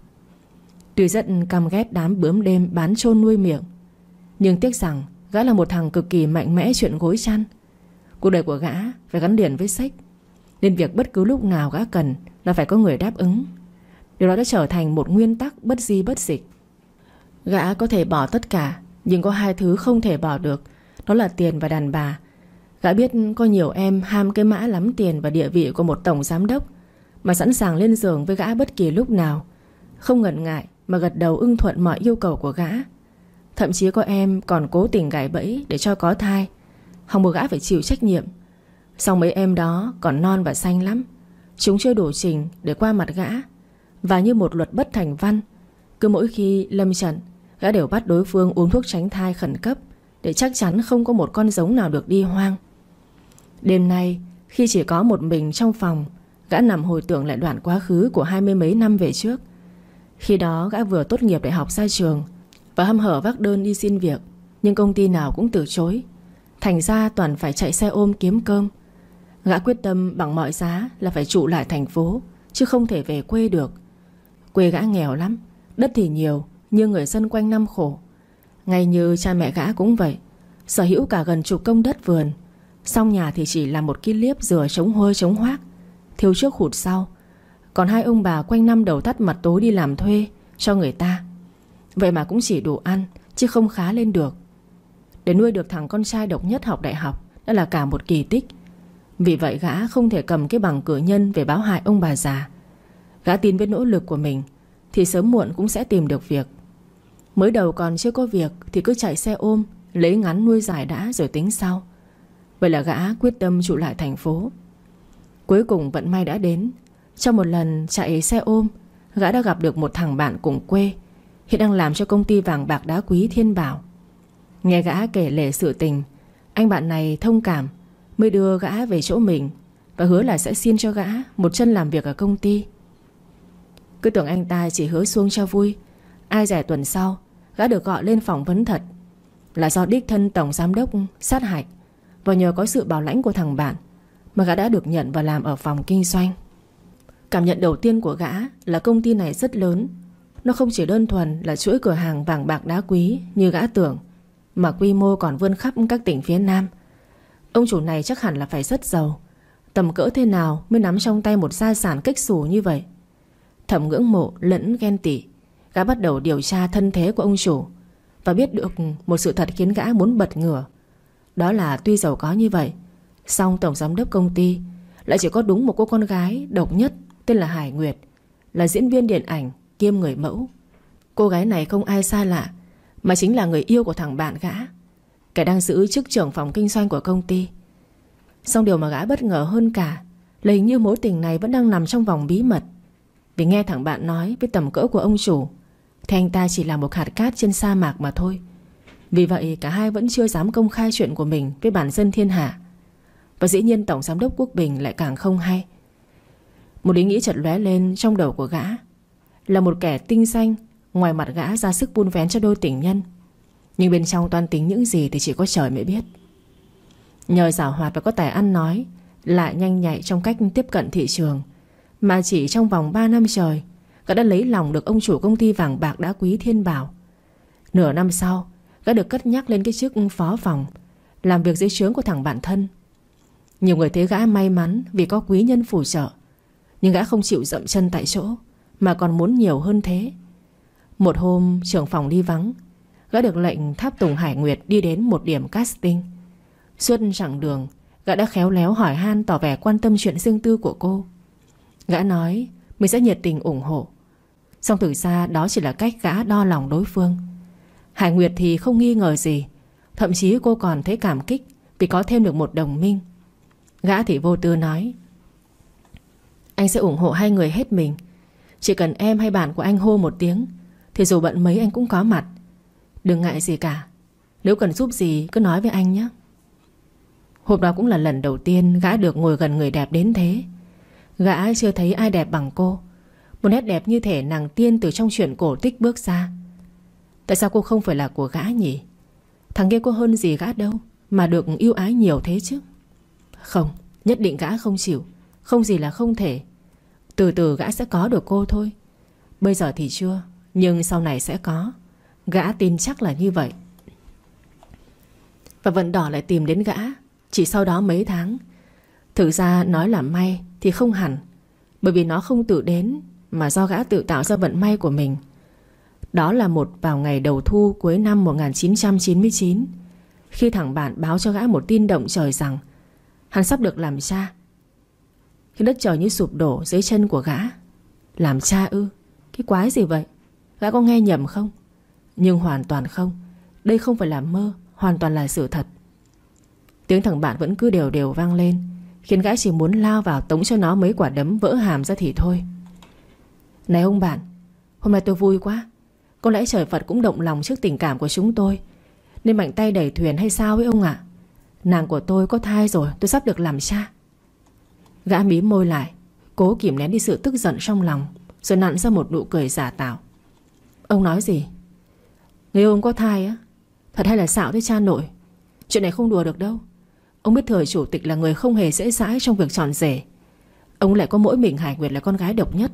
Tuy rất căm ghét đám bướm đêm bán chôn nuôi miệng, Nhưng tiếc rằng Gã là một thằng cực kỳ mạnh mẽ chuyện gối chăn. Cuộc đời của gã phải gắn liền với sách. Nên việc bất cứ lúc nào gã cần Là phải có người đáp ứng. Điều đó đã trở thành một nguyên tắc bất di bất dịch. Gã có thể bỏ tất cả, Nhưng có hai thứ không thể bỏ được. Đó là tiền và đàn bà. Gã biết có nhiều em ham cái mã lắm tiền Và địa vị của một tổng giám đốc, Mà sẵn sàng lên giường với gã bất kỳ lúc nào. Không ngần ngại Mà gật đầu ưng thuận mọi yêu cầu của gã. Thậm chí có em còn cố tình gãy bẫy Để cho có thai. Hòng buộc gã phải chịu trách nhiệm. Xong mấy em đó còn non và xanh lắm. Chúng chưa đủ trình để qua mặt gã. Và như một luật bất thành văn, Cứ mỗi khi lâm trận, Gã đều bắt đối phương uống thuốc tránh thai khẩn cấp Để chắc chắn không có một con giống nào được đi hoang. Đêm nay, Khi chỉ có một mình trong phòng, Gã nằm hồi tưởng lại đoạn quá khứ Của hai mươi mấy năm về trước. Khi đó gã vừa tốt nghiệp đại học ra trường và hâm hở vác đơn đi xin việc, Nhưng công ty nào cũng từ chối. Thành ra toàn phải chạy xe ôm kiếm cơm. Gã quyết tâm bằng mọi giá Là phải trụ lại thành phố, Chứ không thể về quê được. Quê gã nghèo lắm, Đất thì nhiều, Nhưng người dân quanh năm khổ. Ngay như cha mẹ gã cũng vậy, Sở hữu cả gần chục công đất vườn. Xong nhà thì chỉ là một cái liếp rửa chống hôi chống hoác, Thiếu trước hụt sau. Còn hai ông bà quanh năm đầu tắt mặt tối đi làm thuê Cho người ta. Vậy mà cũng chỉ đủ ăn, Chứ không khá lên được. Để nuôi được thằng con trai độc nhất học đại học Đã là cả một kỳ tích. Vì vậy gã không thể cầm cái bằng cử nhân Về báo hại ông bà già. Gã tin với nỗ lực của mình, Thì sớm muộn cũng sẽ tìm được việc. Mới đầu còn chưa có việc Thì cứ chạy xe ôm, Lấy ngắn nuôi dài đã rồi tính sau. Vậy là gã quyết tâm trụ lại thành phố. Cuối cùng vận may đã đến. Trong một lần chạy xe ôm, Gã đã gặp được một thằng bạn cùng quê. Hiện đang làm cho công ty vàng bạc đá quý Thiên Bảo. Nghe gã kể lể sự tình, Anh bạn này thông cảm, Mới đưa gã về chỗ mình, Và hứa là sẽ xin cho gã Một chân làm việc ở công ty. Cứ tưởng anh ta chỉ hứa xuông cho vui, Ai rẻ tuần sau, Gã được gọi lên phỏng vấn thật. Là do đích thân tổng giám đốc sát hạch Và nhờ có sự bảo lãnh của thằng bạn Mà gã đã được nhận và làm ở phòng kinh doanh. Cảm nhận đầu tiên của gã Là công ty này rất lớn, nó không chỉ đơn thuần là chuỗi cửa hàng vàng bạc đá quý như gã tưởng. Mà quy mô còn vươn khắp các tỉnh phía Nam. Ông chủ này chắc hẳn là phải rất giàu. Tầm cỡ thế nào mới nắm trong tay một gia sản kích xù như vậy? Thẩm ngưỡng mộ lẫn ghen tị, Gã bắt đầu điều tra thân thế của ông chủ Và biết được một sự thật khiến gã muốn bật ngửa. Đó là tuy giàu có như vậy, Song tổng giám đốc công ty Lại chỉ có đúng một cô con gái độc nhất Tên là Hải Nguyệt, Là diễn viên điện ảnh kiêm người mẫu. Cô gái này không ai xa lạ mà chính là người yêu của thằng bạn gã. Kẻ đang giữ chức trưởng phòng kinh doanh của công ty. Xong điều mà gã bất ngờ hơn cả Là hình như mối tình này vẫn đang nằm trong vòng bí mật. Vì nghe thằng bạn nói Với tầm cỡ của ông chủ, Thì anh ta chỉ là một hạt cát trên sa mạc mà thôi. Vì vậy, cả hai vẫn chưa dám công khai chuyện của mình Với bản dân thiên hạ. Và dĩ nhiên Tổng Giám đốc Quốc Bình lại càng không hay. Một ý nghĩ chợt lóe lên trong đầu của gã là một kẻ tinh danh Ngoài mặt gã ra sức buôn vén cho đôi tình nhân. Nhưng bên trong toan tính những gì Thì chỉ có trời mới biết. Nhờ giả hoạt và có tài ăn nói, Lại nhanh nhạy trong cách tiếp cận thị trường. Mà chỉ trong vòng 3 năm trời, Gã đã lấy lòng được ông chủ công ty vàng bạc đá quý Thiên Bảo. Nửa năm sau, Gã được cất nhắc lên cái chức phó phòng, Làm việc dưới trướng của thằng bạn thân. Nhiều người thấy gã may mắn Vì có quý nhân phù trợ, Nhưng gã không chịu dậm chân tại chỗ, Mà còn muốn nhiều hơn thế. Một hôm, trưởng phòng đi vắng. Gã được lệnh tháp Tùng Hải Nguyệt Đi đến một điểm casting. Suốt chặng đường, Gã đã khéo léo hỏi han tỏ vẻ quan tâm chuyện riêng tư của cô. Gã nói, Mình sẽ nhiệt tình ủng hộ. Xong từ xa đó chỉ là cách gã đo lòng đối phương. Hải Nguyệt thì không nghi ngờ gì, Thậm chí cô còn thấy cảm kích Vì có thêm được một đồng minh. Gã thì vô tư nói, Anh sẽ ủng hộ hai người hết mình. Chỉ cần em hay bạn của anh hô một tiếng thì dù bận mấy anh cũng có mặt. Đừng ngại gì cả. Nếu cần giúp gì, cứ nói với anh nhé. Hôm đó cũng là lần đầu tiên Gã được ngồi gần người đẹp đến thế. Gã chưa thấy ai đẹp bằng cô. Một nét đẹp như thể nàng tiên Từ trong chuyện cổ tích bước ra. Tại sao cô không phải là của gã nhỉ? Thằng kia cô hơn gì gã đâu, Mà được yêu ái nhiều thế chứ. Không, Nhất định gã không chịu. Không gì là không thể. Từ từ gã sẽ có được cô thôi. Bây giờ thì chưa. Nhưng sau này sẽ có. Gã tin chắc là như vậy. Và vận đỏ lại tìm đến gã, Chỉ sau đó mấy tháng. Thực ra nói là may Thì không hẳn, Bởi vì nó không tự đến Mà do gã tự tạo ra vận may của mình. Đó là một vào ngày đầu thu cuối năm 1999 Khi thằng bạn báo cho gã một tin động trời rằng Hắn sắp được làm cha. Khi đất trời như sụp đổ dưới chân của gã. Làm cha ư? Cái quái gì vậy? Gã có nghe nhầm không? Nhưng hoàn toàn không. Đây không phải là mơ, Hoàn toàn là sự thật. Tiếng thằng bạn vẫn cứ đều đều vang lên, Khiến gã chỉ muốn lao vào tống cho nó mấy quả đấm vỡ hàm ra thì thôi. Này ông bạn, Hôm nay tôi vui quá. Có lẽ trời Phật cũng động lòng trước tình cảm của chúng tôi. Nên mạnh tay đẩy thuyền hay sao ấy ông ạ? Nàng của tôi có thai rồi, Tôi sắp được làm cha. Gã mí môi lại, Cố kìm nén đi sự tức giận trong lòng, Rồi nặn ra một nụ cười giả tạo. Ông nói gì? Người ông có thai á? Thật hay là xạo thế cha nội? Chuyện này không đùa được đâu. Ông biết thời chủ tịch là người không hề dễ dãi trong việc chọn rể. Ông lại có mỗi mình Hải Nguyệt là con gái độc nhất.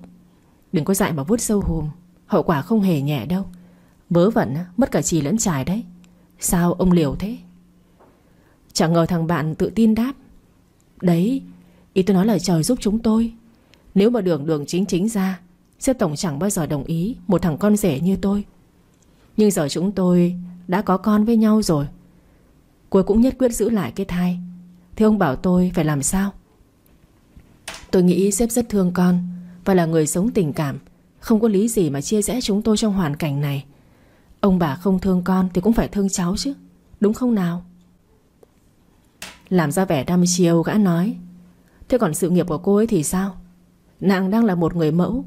Đừng có dại mà vuốt sâu hùm. Hậu quả không hề nhẹ đâu. Vớ vẩn mất cả trì lẫn trải đấy. Sao ông liều thế? Chẳng ngờ thằng bạn tự tin đáp. Đấy, Ý tôi nói là trời giúp chúng tôi. Nếu mà đường đường chính chính ra Sếp tổng chẳng bao giờ đồng ý Một thằng con rể như tôi. Nhưng giờ chúng tôi đã có con với nhau rồi. Cô cũng nhất quyết giữ lại cái thai. Thế ông bảo tôi phải làm sao? Tôi nghĩ sếp rất thương con Và là người sống tình cảm. Không có lý gì mà chia rẽ chúng tôi trong hoàn cảnh này. Ông bà không thương con Thì cũng phải thương cháu chứ. Đúng không nào? Làm ra vẻ đăm chiều gã nói. Thế còn sự nghiệp của cô ấy thì sao? Nàng đang là một người mẫu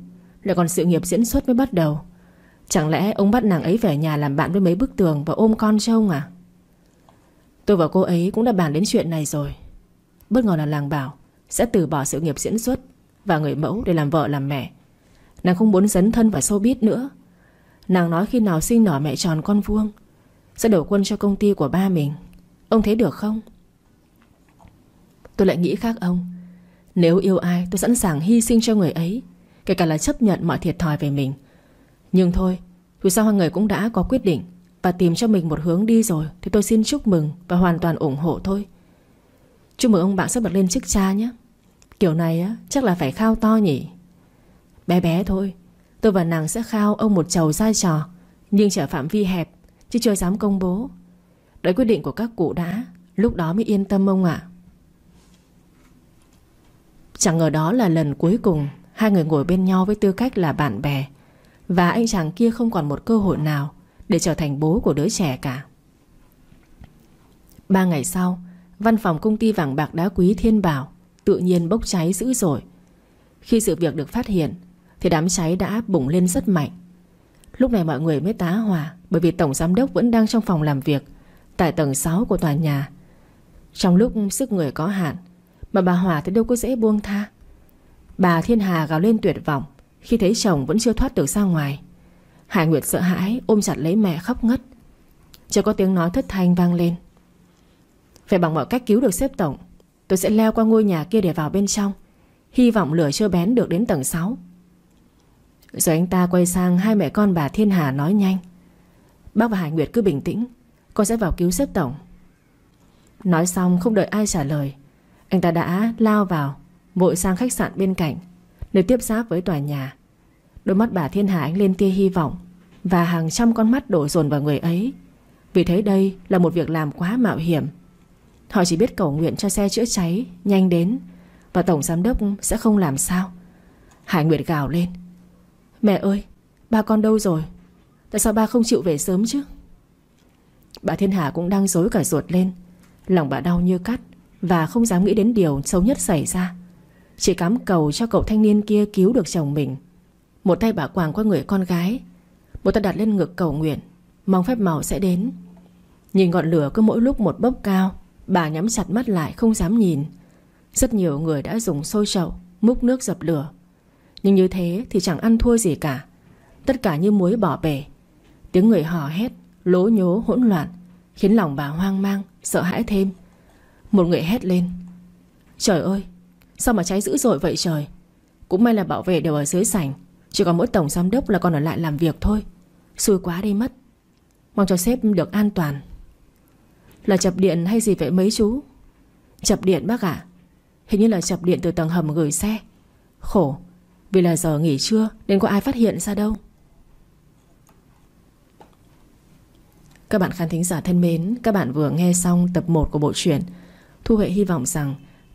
lại còn sự nghiệp diễn xuất mới bắt đầu. Chẳng lẽ ông bắt nàng ấy về nhà làm bạn với mấy bức tường Và ôm con cho ông à? Tôi và cô ấy cũng đã bàn đến chuyện này rồi. Bất ngờ là làng bảo, Sẽ từ bỏ sự nghiệp diễn xuất Và người mẫu để làm vợ làm mẹ. Nàng không muốn dấn thân vào showbiz nữa. Nàng nói khi nào sinh nở mẹ tròn con vuông, Sẽ đổ quân cho công ty của ba mình. Ông thấy được không? Tôi lại nghĩ khác ông. Nếu yêu ai, tôi sẵn sàng hy sinh cho người ấy. Kể cả là chấp nhận mọi thiệt thòi về mình. Nhưng thôi, Dù sao hai người cũng đã có quyết định và tìm cho mình một hướng đi rồi Thì tôi xin chúc mừng và hoàn toàn ủng hộ thôi. Chúc mừng ông bạn sắp bật lên chức cha nhé. Kiểu này á, chắc là phải khao to nhỉ. Bé bé thôi, Tôi và nàng sẽ khao ông một chầu sai trò, Nhưng trở phạm vi hẹp, Chứ chưa dám công bố. Đợi quyết định của các cụ đã, Lúc đó mới yên tâm ông ạ. Chẳng ngờ đó là lần cuối cùng Hai người ngồi bên nhau với tư cách là bạn bè. Và anh chàng kia không còn một cơ hội nào để trở thành bố của đứa trẻ cả. Ba ngày sau, Văn phòng công ty vàng bạc đá quý Thiên Bảo Tự nhiên bốc cháy dữ dội. Khi sự việc được phát hiện, Thì đám cháy đã bùng lên rất mạnh. Lúc này mọi người mới tá hỏa, Bởi vì Tổng Giám đốc vẫn đang trong phòng làm việc Tại tầng 6 của tòa nhà. Trong lúc sức người có hạn, Mà bà Hòa thì đâu có dễ buông tha. Bà Thiên Hà gào lên tuyệt vọng, Khi thấy chồng vẫn chưa thoát được ra ngoài. Hải Nguyệt sợ hãi, ôm chặt lấy mẹ khóc ngất. Chưa có tiếng nói thất thanh vang lên. Phải bằng mọi cách cứu được xếp tổng, Tôi sẽ leo qua ngôi nhà kia để vào bên trong. Hy vọng lửa chưa bén được đến tầng 6 Rồi anh ta quay sang hai mẹ con bà Thiên Hà nói nhanh. Bác và Hải Nguyệt cứ bình tĩnh, Con sẽ vào cứu xếp tổng. Nói xong không đợi ai trả lời, Anh ta đã lao vào. Vội sang khách sạn bên cạnh, Nơi tiếp giáp với tòa nhà. Đôi mắt bà Thiên Hà ánh lên tia hy vọng Và hàng trăm con mắt đổ dồn vào người ấy. Vì thấy đây là một việc làm quá mạo hiểm. Họ chỉ biết cầu nguyện cho xe chữa cháy Nhanh đến Và Tổng Giám Đốc sẽ không làm sao. Hải Nguyệt gào lên. Mẹ ơi, Ba con đâu rồi? Tại sao ba không chịu về sớm chứ? Bà Thiên Hà cũng đang dối cả ruột lên. Lòng bà đau như cắt Và không dám nghĩ đến điều xấu nhất xảy ra. Chỉ cắm cầu cho cậu thanh niên kia cứu được chồng mình. Một tay bà quàng qua người con gái. Một tay đặt lên ngực cầu nguyện. Mong phép màu sẽ đến. Nhìn ngọn lửa cứ mỗi lúc một bốc cao, Bà nhắm chặt mắt lại không dám nhìn. Rất nhiều người đã dùng sôi chậu, Múc nước dập lửa. Nhưng như thế thì chẳng ăn thua gì cả. Tất cả như muối bỏ bể. Tiếng người hò hét, Lố nhố, hỗn loạn, Khiến lòng bà hoang mang, Sợ hãi thêm. Một người hét lên, Trời ơi Sao mà cháy dữ dội vậy trời? Cũng may là bảo vệ đều ở dưới sảnh. Chỉ có mỗi tổng giám đốc là còn ở lại làm việc thôi. Xui quá đi mất. Mong cho sếp được an toàn. Là chập điện hay gì vậy mấy chú? Chập điện bác ạ. Hình như là chập điện từ tầng hầm gửi xe. Khổ, Vì là giờ nghỉ trưa Nên có ai phát hiện ra đâu. Các bạn khán thính giả thân mến, Các bạn vừa nghe xong tập 1 của bộ truyện Thu Huệ hy vọng rằng